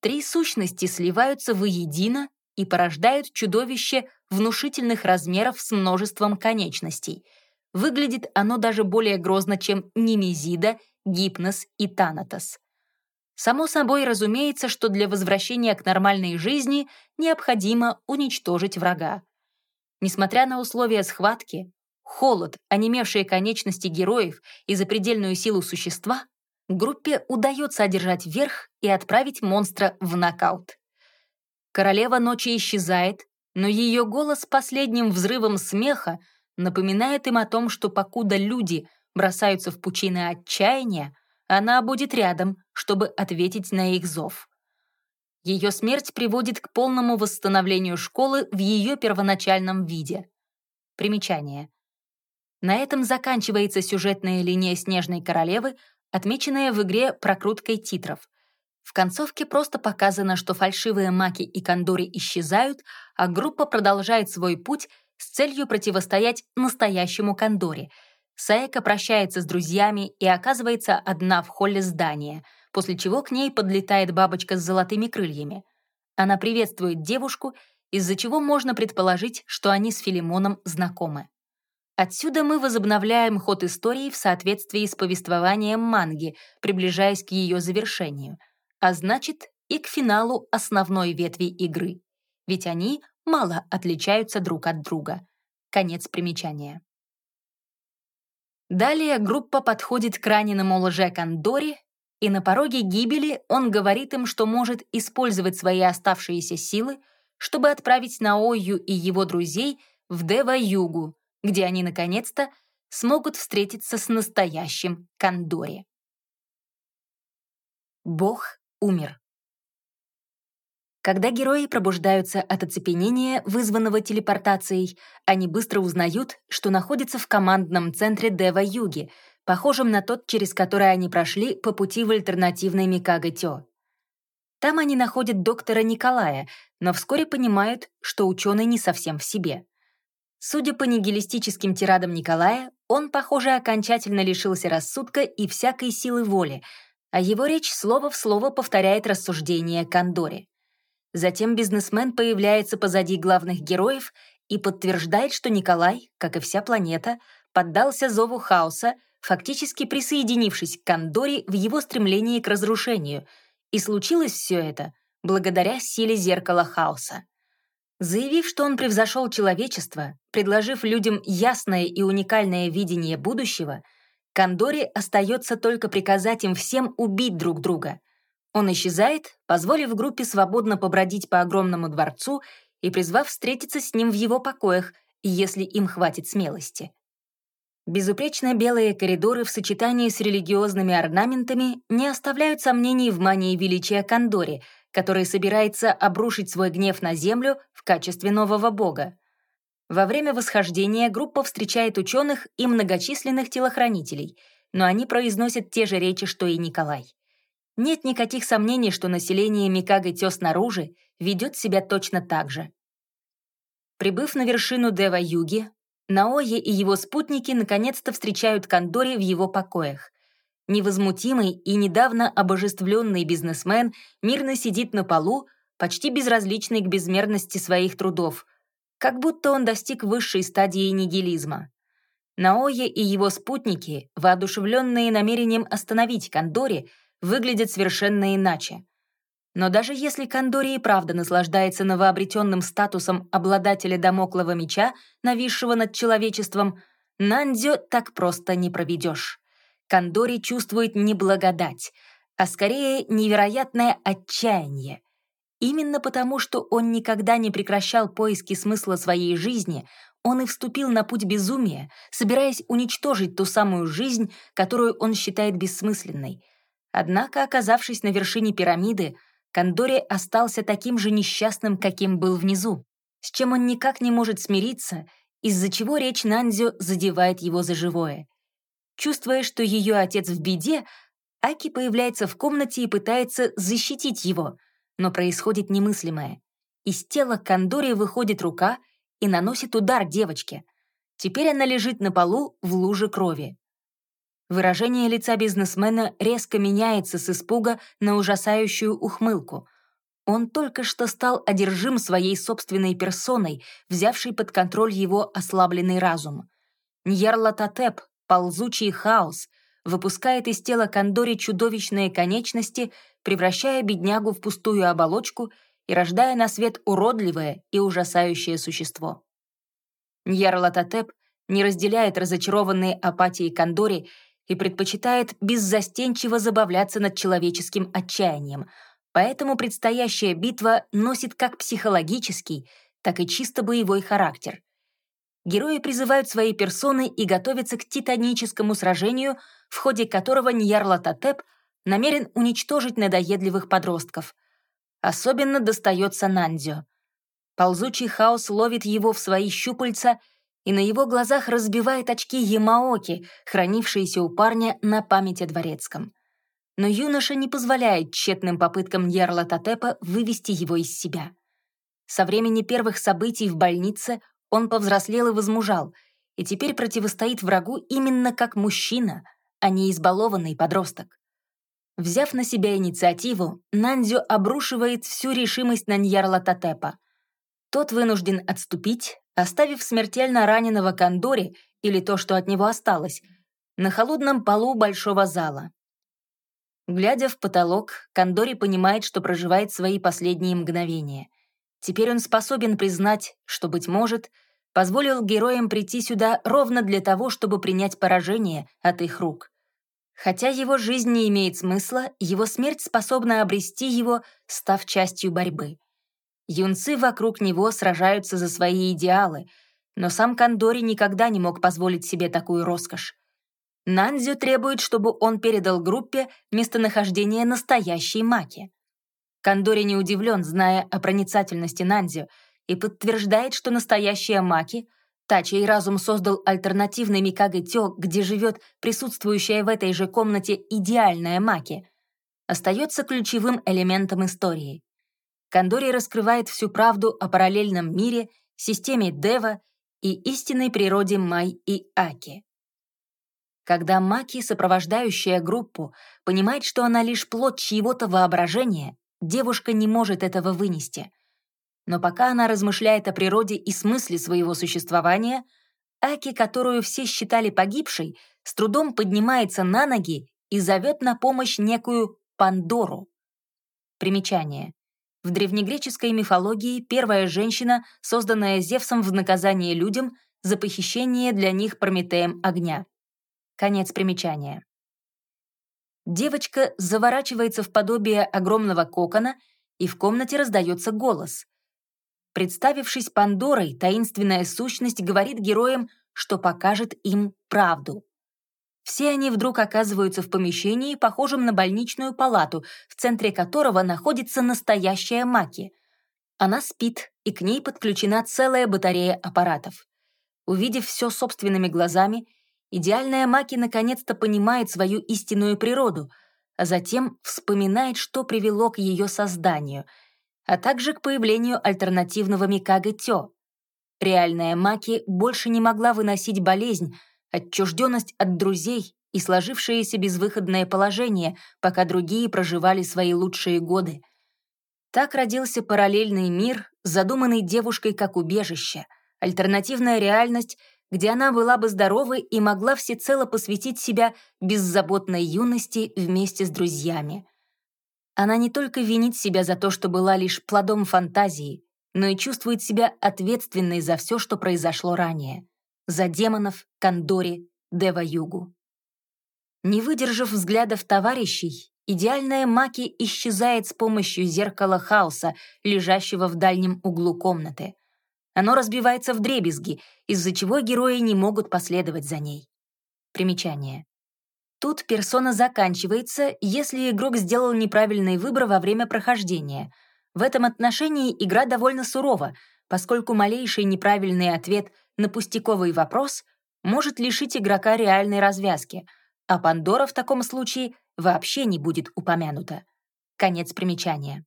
Три сущности сливаются воедино и порождают чудовище внушительных размеров с множеством конечностей. Выглядит оно даже более грозно, чем Немезида, Гипнос и Танатос. Само собой разумеется, что для возвращения к нормальной жизни необходимо уничтожить врага. Несмотря на условия схватки, холод, онемевшие конечности героев и запредельную силу существа, группе удается одержать верх и отправить монстра в нокаут. Королева ночи исчезает, но ее голос последним взрывом смеха напоминает им о том, что покуда люди бросаются в пучины отчаяния, она будет рядом, чтобы ответить на их зов. Ее смерть приводит к полному восстановлению школы в ее первоначальном виде. Примечание. На этом заканчивается сюжетная линия «Снежной королевы», отмеченная в игре прокруткой титров — в концовке просто показано, что фальшивые маки и кондори исчезают, а группа продолжает свой путь, с целью противостоять настоящему Кондоре. Саэка прощается с друзьями и оказывается одна в холле здания, после чего к ней подлетает бабочка с золотыми крыльями. Она приветствует девушку, из-за чего можно предположить, что они с Филимоном знакомы. Отсюда мы возобновляем ход истории в соответствии с повествованием манги, приближаясь к ее завершению, а значит и к финалу основной ветви игры. Ведь они мало отличаются друг от друга. Конец примечания. Далее группа подходит к раненому лже-кондоре, и на пороге гибели он говорит им, что может использовать свои оставшиеся силы, чтобы отправить Наою и его друзей в Дева-Югу, где они, наконец-то, смогут встретиться с настоящим Кондори. Бог умер. Когда герои пробуждаются от оцепенения, вызванного телепортацией, они быстро узнают, что находятся в командном центре Дева-Юги, похожем на тот, через который они прошли по пути в альтернативный Микаго-Тё. Там они находят доктора Николая, но вскоре понимают, что ученый не совсем в себе. Судя по нигилистическим тирадам Николая, он, похоже, окончательно лишился рассудка и всякой силы воли, а его речь слово в слово повторяет рассуждения Кондори. Затем бизнесмен появляется позади главных героев и подтверждает, что Николай, как и вся планета, поддался зову хаоса, фактически присоединившись к Кондори в его стремлении к разрушению, и случилось все это благодаря силе зеркала хаоса. Заявив, что он превзошел человечество, предложив людям ясное и уникальное видение будущего, Кондори остается только приказать им всем убить друг друга. Он исчезает, позволив группе свободно побродить по огромному дворцу и призвав встретиться с ним в его покоях, если им хватит смелости. Безупречно белые коридоры в сочетании с религиозными орнаментами не оставляют сомнений в мании величия Кондори — который собирается обрушить свой гнев на Землю в качестве нового бога. Во время восхождения группа встречает ученых и многочисленных телохранителей, но они произносят те же речи, что и Николай. Нет никаких сомнений, что население Микаго Тё снаружи ведет себя точно так же. Прибыв на вершину Дева-Юги, Наоя и его спутники наконец-то встречают Кандори в его покоях. Невозмутимый и недавно обожествленный бизнесмен мирно сидит на полу, почти безразличный к безмерности своих трудов, как будто он достиг высшей стадии нигилизма. Наоя и его спутники, воодушевленные намерением остановить Кандори, выглядят совершенно иначе. Но даже если Кандори и правда наслаждается новообретенным статусом обладателя домоклого меча, нависшего над человечеством, Нандзё так просто не проведешь. Кандори чувствует не благодать, а скорее невероятное отчаяние. Именно потому, что он никогда не прекращал поиски смысла своей жизни, он и вступил на путь безумия, собираясь уничтожить ту самую жизнь, которую он считает бессмысленной. Однако, оказавшись на вершине пирамиды, Кандори остался таким же несчастным, каким был внизу, с чем он никак не может смириться, из-за чего речь Нандзё задевает его за живое. Чувствуя, что ее отец в беде, Аки появляется в комнате и пытается защитить его, но происходит немыслимое. Из тела Кандори выходит рука и наносит удар девочке. Теперь она лежит на полу в луже крови. Выражение лица бизнесмена резко меняется с испуга на ужасающую ухмылку. Он только что стал одержим своей собственной персоной, взявшей под контроль его ослабленный разум. Ньярлатотеп, ползучий хаос, выпускает из тела Кондори чудовищные конечности, превращая беднягу в пустую оболочку и рождая на свет уродливое и ужасающее существо. Ньярлатотеп не разделяет разочарованные апатии Кондори и предпочитает беззастенчиво забавляться над человеческим отчаянием, поэтому предстоящая битва носит как психологический, так и чисто боевой характер — герои призывают свои персоны и готовятся к титаническому сражению, в ходе которого Ньярлатотеп намерен уничтожить надоедливых подростков. Особенно достается Нандзё. Ползучий хаос ловит его в свои щупальца и на его глазах разбивает очки Ямаоки, хранившиеся у парня на память о дворецком. Но юноша не позволяет тщетным попыткам Ньярлатотепа вывести его из себя. Со времени первых событий в больнице он повзрослел и возмужал, и теперь противостоит врагу именно как мужчина, а не избалованный подросток. Взяв на себя инициативу, Нандзю обрушивает всю решимость на Ньярла Татепа. Тот вынужден отступить, оставив смертельно раненого Кондори, или то, что от него осталось, на холодном полу большого зала. Глядя в потолок, Кондори понимает, что проживает свои последние мгновения. Теперь он способен признать, что, быть может, позволил героям прийти сюда ровно для того, чтобы принять поражение от их рук. Хотя его жизнь не имеет смысла, его смерть способна обрести его, став частью борьбы. Юнцы вокруг него сражаются за свои идеалы, но сам Кандори никогда не мог позволить себе такую роскошь. Нандзю требует, чтобы он передал группе местонахождение настоящей Маки. Кандори не удивлен, зная о проницательности Нандзю, и подтверждает, что настоящая Маки, та, чей разум создал альтернативный Микаго Тё, где живет присутствующая в этой же комнате идеальная Маки, остается ключевым элементом истории. Кандори раскрывает всю правду о параллельном мире, системе Дева и истинной природе Май и Аки. Когда Маки, сопровождающая группу, понимает, что она лишь плод чьего-то воображения, девушка не может этого вынести. Но пока она размышляет о природе и смысле своего существования, Аки, которую все считали погибшей, с трудом поднимается на ноги и зовет на помощь некую Пандору. Примечание. В древнегреческой мифологии первая женщина, созданная Зевсом в наказание людям за похищение для них Прометеем огня. Конец примечания. Девочка заворачивается в подобие огромного кокона, и в комнате раздается голос. Представившись Пандорой, таинственная сущность говорит героям, что покажет им правду. Все они вдруг оказываются в помещении, похожем на больничную палату, в центре которого находится настоящая Маки. Она спит, и к ней подключена целая батарея аппаратов. Увидев все собственными глазами, идеальная Маки наконец-то понимает свою истинную природу, а затем вспоминает, что привело к ее созданию, а также к появлению альтернативного Микаго Тё. Реальная Маки больше не могла выносить болезнь, отчужденность от друзей и сложившееся безвыходное положение, пока другие проживали свои лучшие годы. Так родился параллельный мир, задуманный девушкой как убежище, альтернативная реальность, где она была бы здоровой и могла всецело посвятить себя беззаботной юности вместе с друзьями. Она не только винит себя за то, что была лишь плодом фантазии, но и чувствует себя ответственной за все, что произошло ранее. За демонов, Кандори, Дева-Югу. Не выдержав взглядов товарищей, идеальная Маки исчезает с помощью зеркала хаоса, лежащего в дальнем углу комнаты. Оно разбивается в дребезги, из-за чего герои не могут последовать за ней. Примечание. Тут персона заканчивается, если игрок сделал неправильный выбор во время прохождения. В этом отношении игра довольно сурова, поскольку малейший неправильный ответ на пустяковый вопрос может лишить игрока реальной развязки, а Пандора в таком случае вообще не будет упомянута. Конец примечания.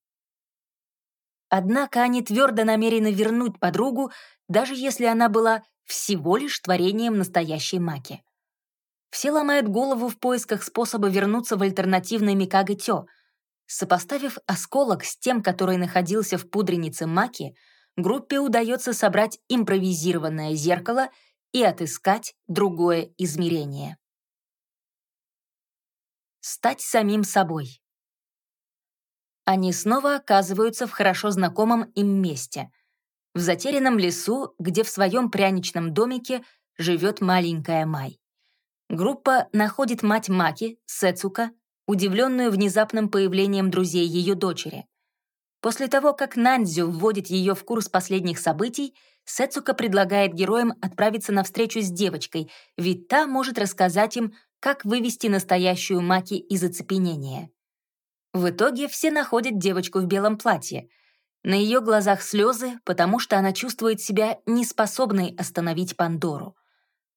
Однако они твердо намерены вернуть подругу, даже если она была всего лишь творением настоящей Маки. Все ломают голову в поисках способа вернуться в альтернативный Микаго Тё. Сопоставив осколок с тем, который находился в пудренице Маки, группе удается собрать импровизированное зеркало и отыскать другое измерение. Стать самим собой. Они снова оказываются в хорошо знакомом им месте. В затерянном лесу, где в своем пряничном домике живет маленькая Май. Группа находит мать Маки, Сецука, удивленную внезапным появлением друзей ее дочери. После того, как Нандзю вводит ее в курс последних событий, Сецука предлагает героям отправиться на встречу с девочкой, ведь та может рассказать им, как вывести настоящую Маки из оцепенения. В итоге все находят девочку в белом платье. На ее глазах слезы, потому что она чувствует себя неспособной остановить Пандору.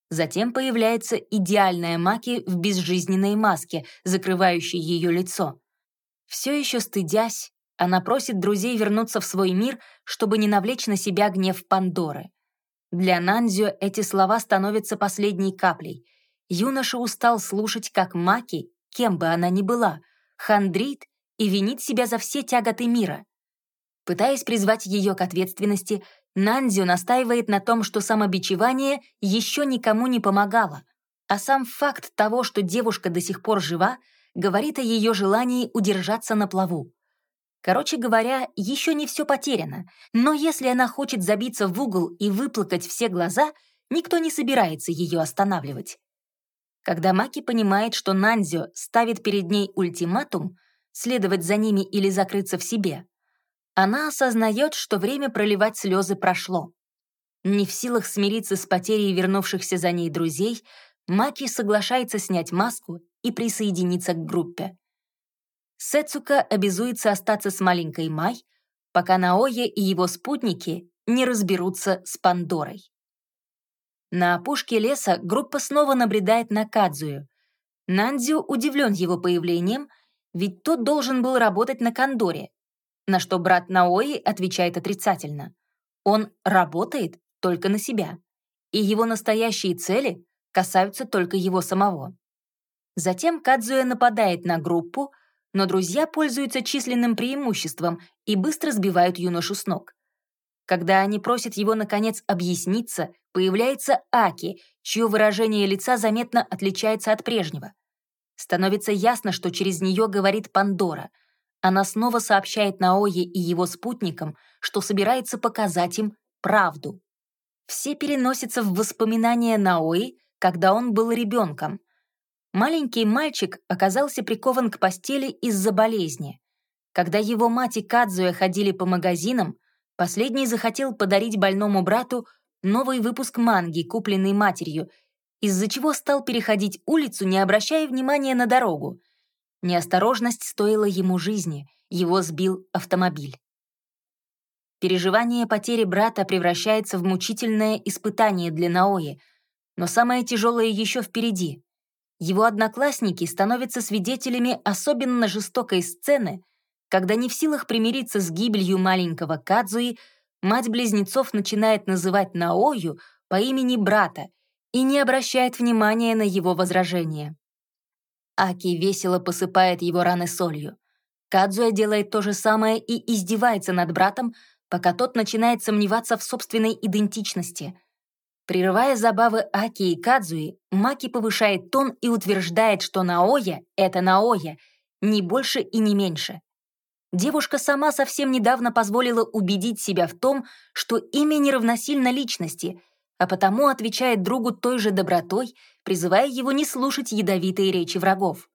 Затем появляется идеальная Маки в безжизненной маске, закрывающей ее лицо. Все еще стыдясь, она просит друзей вернуться в свой мир, чтобы не навлечь на себя гнев Пандоры. Для Нандзио эти слова становятся последней каплей. Юноша устал слушать, как Маки, кем бы она ни была, хандрит и винит себя за все тяготы мира. Пытаясь призвать ее к ответственности, Нандзю настаивает на том, что самобичевание еще никому не помогало, а сам факт того, что девушка до сих пор жива, говорит о ее желании удержаться на плаву. Короче говоря, еще не все потеряно, но если она хочет забиться в угол и выплакать все глаза, никто не собирается ее останавливать. Когда Маки понимает, что Нандзё ставит перед ней ультиматум, следовать за ними или закрыться в себе, она осознает, что время проливать слезы прошло. Не в силах смириться с потерей вернувшихся за ней друзей, Маки соглашается снять маску и присоединиться к группе. Сэцука обязуется остаться с маленькой Май, пока Наоя и его спутники не разберутся с Пандорой. На опушке леса группа снова набредает на Кадзую. Нандзю удивлен его появлением, ведь тот должен был работать на Кондоре, на что брат Наои отвечает отрицательно. Он работает только на себя, и его настоящие цели касаются только его самого. Затем Кадзуя нападает на группу, но друзья пользуются численным преимуществом и быстро сбивают юношу с ног. Когда они просят его, наконец, объясниться, появляется Аки, чье выражение лица заметно отличается от прежнего. Становится ясно, что через нее говорит Пандора. Она снова сообщает Наое и его спутникам, что собирается показать им правду. Все переносятся в воспоминания Наои, когда он был ребенком. Маленький мальчик оказался прикован к постели из-за болезни. Когда его мать и Кадзуя ходили по магазинам, последний захотел подарить больному брату новый выпуск манги, купленный матерью, из-за чего стал переходить улицу, не обращая внимания на дорогу. Неосторожность стоила ему жизни, его сбил автомобиль. Переживание потери брата превращается в мучительное испытание для Наои, но самое тяжелое еще впереди. Его одноклассники становятся свидетелями особенно жестокой сцены, когда не в силах примириться с гибелью маленького Кадзуи, мать близнецов начинает называть Наою по имени брата и не обращает внимания на его возражения. Аки весело посыпает его раны солью. Кадзуя делает то же самое и издевается над братом, пока тот начинает сомневаться в собственной идентичности. Прерывая забавы Аки и Кадзуи, Маки повышает тон и утверждает, что Наоя — это Наоя, ни больше и не меньше. Девушка сама совсем недавно позволила убедить себя в том, что имя не равносильно личности, а потому отвечает другу той же добротой, призывая его не слушать ядовитые речи врагов.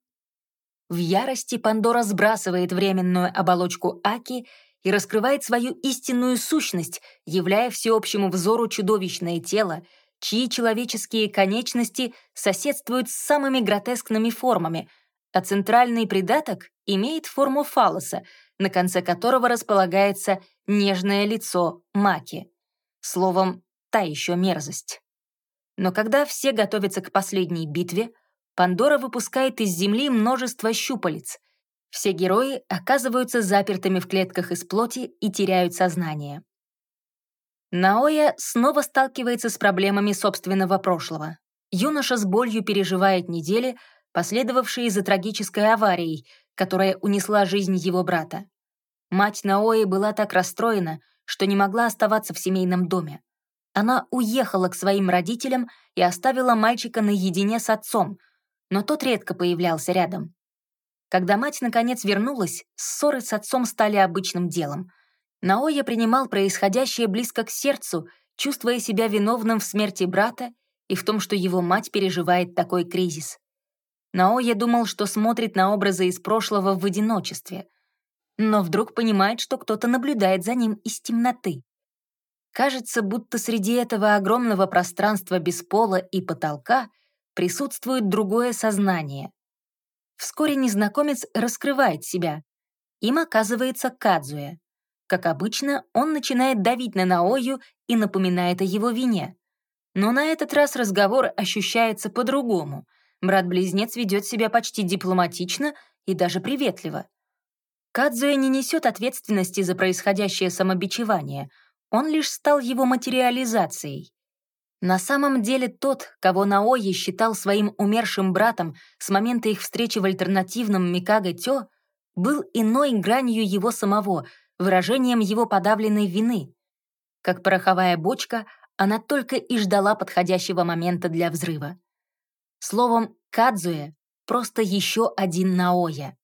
В ярости Пандора сбрасывает временную оболочку Аки и раскрывает свою истинную сущность, являя всеобщему взору чудовищное тело, чьи человеческие конечности соседствуют с самыми гротескными формами, а центральный придаток имеет форму фалоса, на конце которого располагается нежное лицо Маки. Словом, та еще мерзость. Но когда все готовятся к последней битве, Пандора выпускает из земли множество щупалец. Все герои оказываются запертыми в клетках из плоти и теряют сознание. Наоя снова сталкивается с проблемами собственного прошлого. Юноша с болью переживает недели, последовавшие за трагической аварией, которая унесла жизнь его брата. Мать Наои была так расстроена, что не могла оставаться в семейном доме. Она уехала к своим родителям и оставила мальчика наедине с отцом, но тот редко появлялся рядом. Когда мать наконец вернулась, ссоры с отцом стали обычным делом. Наоя принимал происходящее близко к сердцу, чувствуя себя виновным в смерти брата и в том, что его мать переживает такой кризис. Наоя думал, что смотрит на образы из прошлого в одиночестве — но вдруг понимает, что кто-то наблюдает за ним из темноты. Кажется, будто среди этого огромного пространства без пола и потолка присутствует другое сознание. Вскоре незнакомец раскрывает себя. Им оказывается Кадзуя. Как обычно, он начинает давить на Наою и напоминает о его вине. Но на этот раз разговор ощущается по-другому. Брат-близнец ведет себя почти дипломатично и даже приветливо. Кадзуя не несет ответственности за происходящее самобичевание, он лишь стал его материализацией. На самом деле тот, кого Наои считал своим умершим братом с момента их встречи в альтернативном Микаго Тё, был иной гранью его самого, выражением его подавленной вины. Как пороховая бочка, она только и ждала подходящего момента для взрыва. Словом, Кадзуэ — просто еще один Наоя.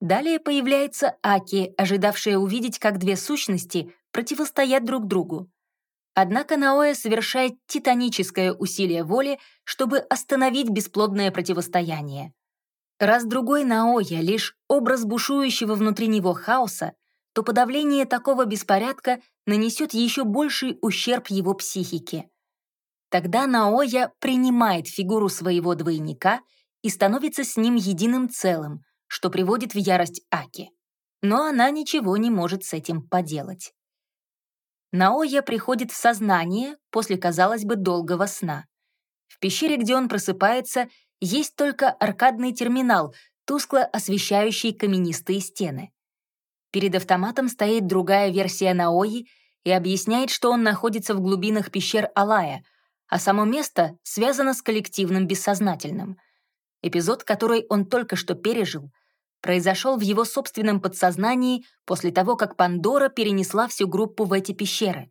Далее появляется Аки, ожидавшая увидеть, как две сущности противостоят друг другу. Однако Наоя совершает титаническое усилие воли, чтобы остановить бесплодное противостояние. Раз другой Наоя — лишь образ бушующего внутри него хаоса, то подавление такого беспорядка нанесет еще больший ущерб его психике. Тогда Наоя принимает фигуру своего двойника и становится с ним единым целым, что приводит в ярость Аки. Но она ничего не может с этим поделать. Наоя приходит в сознание после, казалось бы, долгого сна. В пещере, где он просыпается, есть только аркадный терминал, тускло освещающий каменистые стены. Перед автоматом стоит другая версия Наои и объясняет, что он находится в глубинах пещер Алая, а само место связано с коллективным бессознательным. Эпизод, который он только что пережил, произошел в его собственном подсознании после того, как Пандора перенесла всю группу в эти пещеры.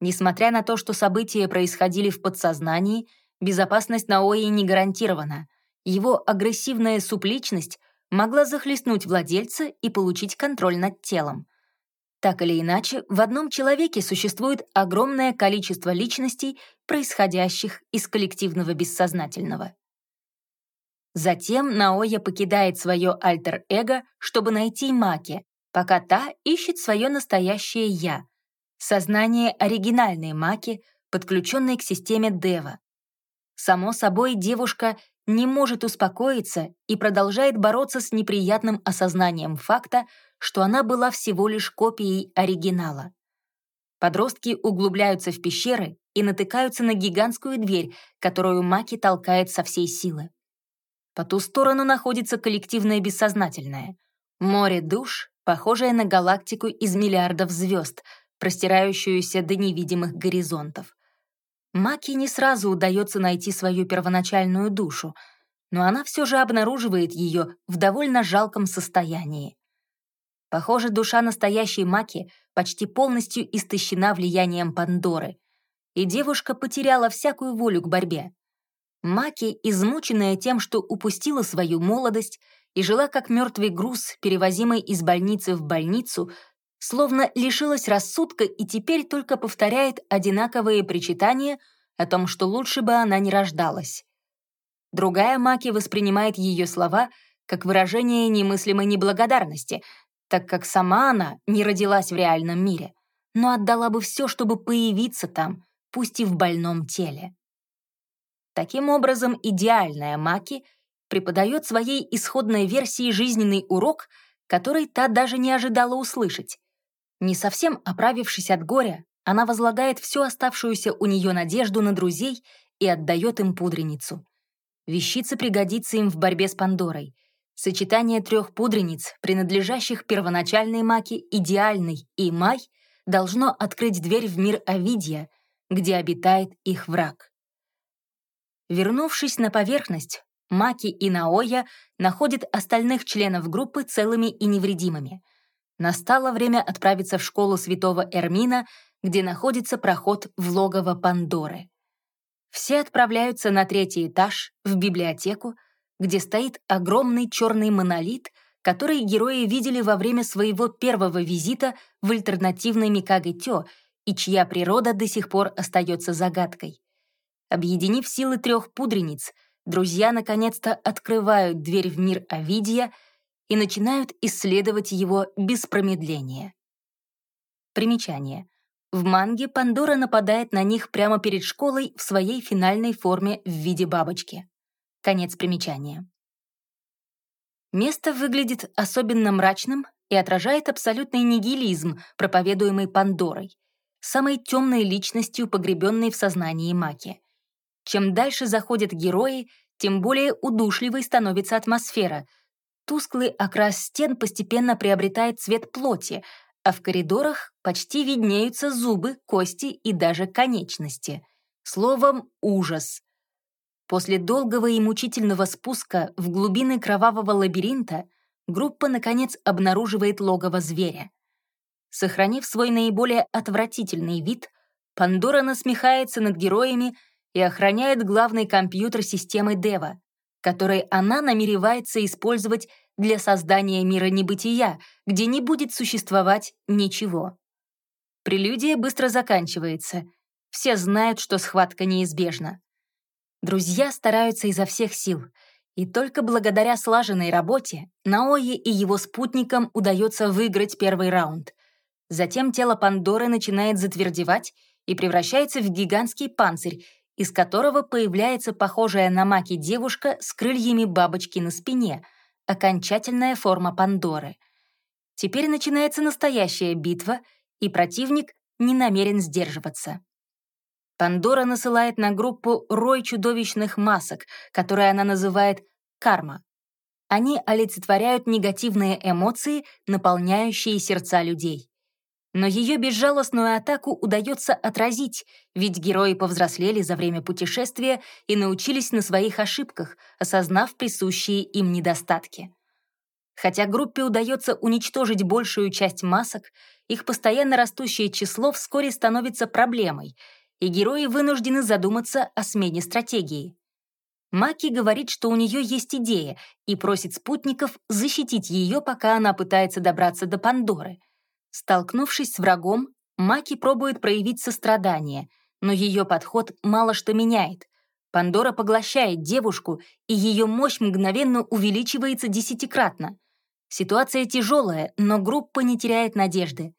Несмотря на то, что события происходили в подсознании, безопасность Наои не гарантирована. Его агрессивная субличность могла захлестнуть владельца и получить контроль над телом. Так или иначе, в одном человеке существует огромное количество личностей, происходящих из коллективного бессознательного. Затем Наоя покидает свое альтер-эго, чтобы найти Маки, пока та ищет свое настоящее «я», сознание оригинальной Маки, подключенной к системе Дева. Само собой, девушка не может успокоиться и продолжает бороться с неприятным осознанием факта, что она была всего лишь копией оригинала. Подростки углубляются в пещеры и натыкаются на гигантскую дверь, которую Маки толкает со всей силы. По ту сторону находится коллективное бессознательное. Море душ, похожее на галактику из миллиардов звезд, простирающуюся до невидимых горизонтов. Маки не сразу удается найти свою первоначальную душу, но она все же обнаруживает ее в довольно жалком состоянии. Похоже, душа настоящей Маки почти полностью истощена влиянием Пандоры, и девушка потеряла всякую волю к борьбе. Маки, измученная тем, что упустила свою молодость и жила как мертвый груз, перевозимый из больницы в больницу, словно лишилась рассудка и теперь только повторяет одинаковые причитания о том, что лучше бы она не рождалась. Другая Маки воспринимает ее слова как выражение немыслимой неблагодарности, так как сама она не родилась в реальном мире, но отдала бы все, чтобы появиться там, пусть и в больном теле. Таким образом, идеальная Маки преподает своей исходной версии жизненный урок, который та даже не ожидала услышать. Не совсем оправившись от горя, она возлагает всю оставшуюся у нее надежду на друзей и отдает им пудреницу. Вещица пригодится им в борьбе с Пандорой. Сочетание трех пудрениц, принадлежащих первоначальной маке идеальной и май, должно открыть дверь в мир Овидия, где обитает их враг. Вернувшись на поверхность, Маки и Наоя находят остальных членов группы целыми и невредимыми — Настало время отправиться в школу святого Эрмина, где находится проход в логово Пандоры. Все отправляются на третий этаж, в библиотеку, где стоит огромный черный монолит, который герои видели во время своего первого визита в альтернативный Микаго-Тё и чья природа до сих пор остается загадкой. Объединив силы трех пудрениц, друзья наконец-то открывают дверь в мир Овидия — и начинают исследовать его без промедления. Примечание. В манге Пандора нападает на них прямо перед школой в своей финальной форме в виде бабочки. Конец примечания. Место выглядит особенно мрачным и отражает абсолютный нигилизм, проповедуемый Пандорой, самой темной личностью, погребенной в сознании Маки. Чем дальше заходят герои, тем более удушливой становится атмосфера — Тусклый окрас стен постепенно приобретает цвет плоти, а в коридорах почти виднеются зубы, кости и даже конечности. Словом, ужас. После долгого и мучительного спуска в глубины кровавого лабиринта группа, наконец, обнаруживает логово зверя. Сохранив свой наиболее отвратительный вид, Пандора насмехается над героями и охраняет главный компьютер системы Дева, который она намеревается использовать для создания мира небытия, где не будет существовать ничего. Прелюдия быстро заканчивается. Все знают, что схватка неизбежна. Друзья стараются изо всех сил, и только благодаря слаженной работе Наои и его спутникам удается выиграть первый раунд. Затем тело Пандоры начинает затвердевать и превращается в гигантский панцирь, из которого появляется похожая на маки девушка с крыльями бабочки на спине, окончательная форма Пандоры. Теперь начинается настоящая битва, и противник не намерен сдерживаться. Пандора насылает на группу рой чудовищных масок, которые она называет «карма». Они олицетворяют негативные эмоции, наполняющие сердца людей. Но ее безжалостную атаку удается отразить, ведь герои повзрослели за время путешествия и научились на своих ошибках, осознав присущие им недостатки. Хотя группе удается уничтожить большую часть масок, их постоянно растущее число вскоре становится проблемой — и герои вынуждены задуматься о смене стратегии. Маки говорит, что у нее есть идея, и просит спутников защитить ее, пока она пытается добраться до Пандоры. Столкнувшись с врагом, Маки пробует проявить сострадание, но ее подход мало что меняет. Пандора поглощает девушку, и ее мощь мгновенно увеличивается десятикратно. Ситуация тяжелая, но группа не теряет надежды.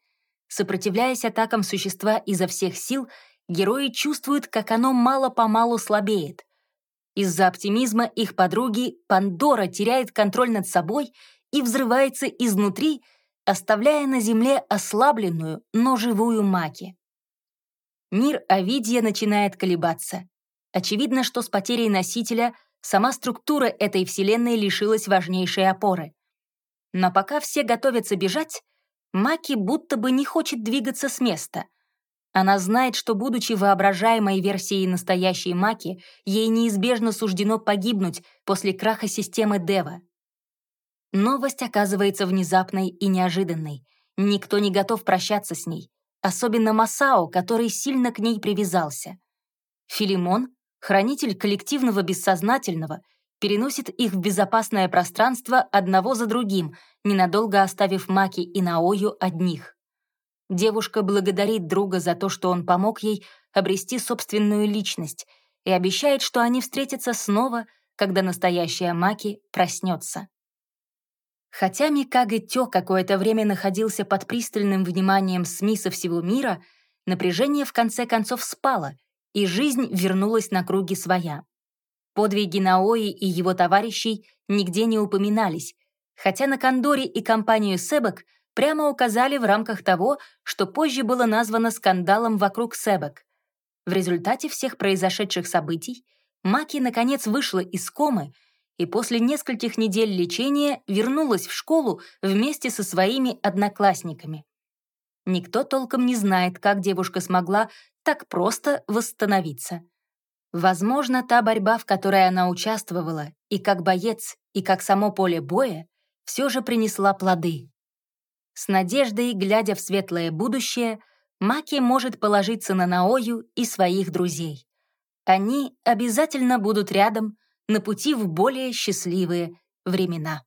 Сопротивляясь атакам существа изо всех сил, герои чувствуют, как оно мало-помалу слабеет. Из-за оптимизма их подруги Пандора теряет контроль над собой и взрывается изнутри, оставляя на земле ослабленную, но живую Маки. Мир Овидия начинает колебаться. Очевидно, что с потерей носителя сама структура этой вселенной лишилась важнейшей опоры. Но пока все готовятся бежать, Маки будто бы не хочет двигаться с места. Она знает, что, будучи воображаемой версией настоящей Маки, ей неизбежно суждено погибнуть после краха системы Дева. Новость оказывается внезапной и неожиданной. Никто не готов прощаться с ней, особенно Масао, который сильно к ней привязался. Филимон, хранитель коллективного бессознательного, переносит их в безопасное пространство одного за другим, ненадолго оставив Маки и Наою одних. Девушка благодарит друга за то, что он помог ей обрести собственную личность и обещает, что они встретятся снова, когда настоящая Маки проснется. Хотя Микаге Тё какое-то время находился под пристальным вниманием СМИ со всего мира, напряжение в конце концов спало, и жизнь вернулась на круги своя. Подвиги Наои и его товарищей нигде не упоминались, хотя на Кондоре и компанию Себек прямо указали в рамках того, что позже было названо скандалом вокруг Себек. В результате всех произошедших событий Маки наконец вышла из комы и после нескольких недель лечения вернулась в школу вместе со своими одноклассниками. Никто толком не знает, как девушка смогла так просто восстановиться. Возможно, та борьба, в которой она участвовала, и как боец, и как само поле боя, все же принесла плоды. С надеждой, глядя в светлое будущее, Маки может положиться на Наою и своих друзей. Они обязательно будут рядом на пути в более счастливые времена.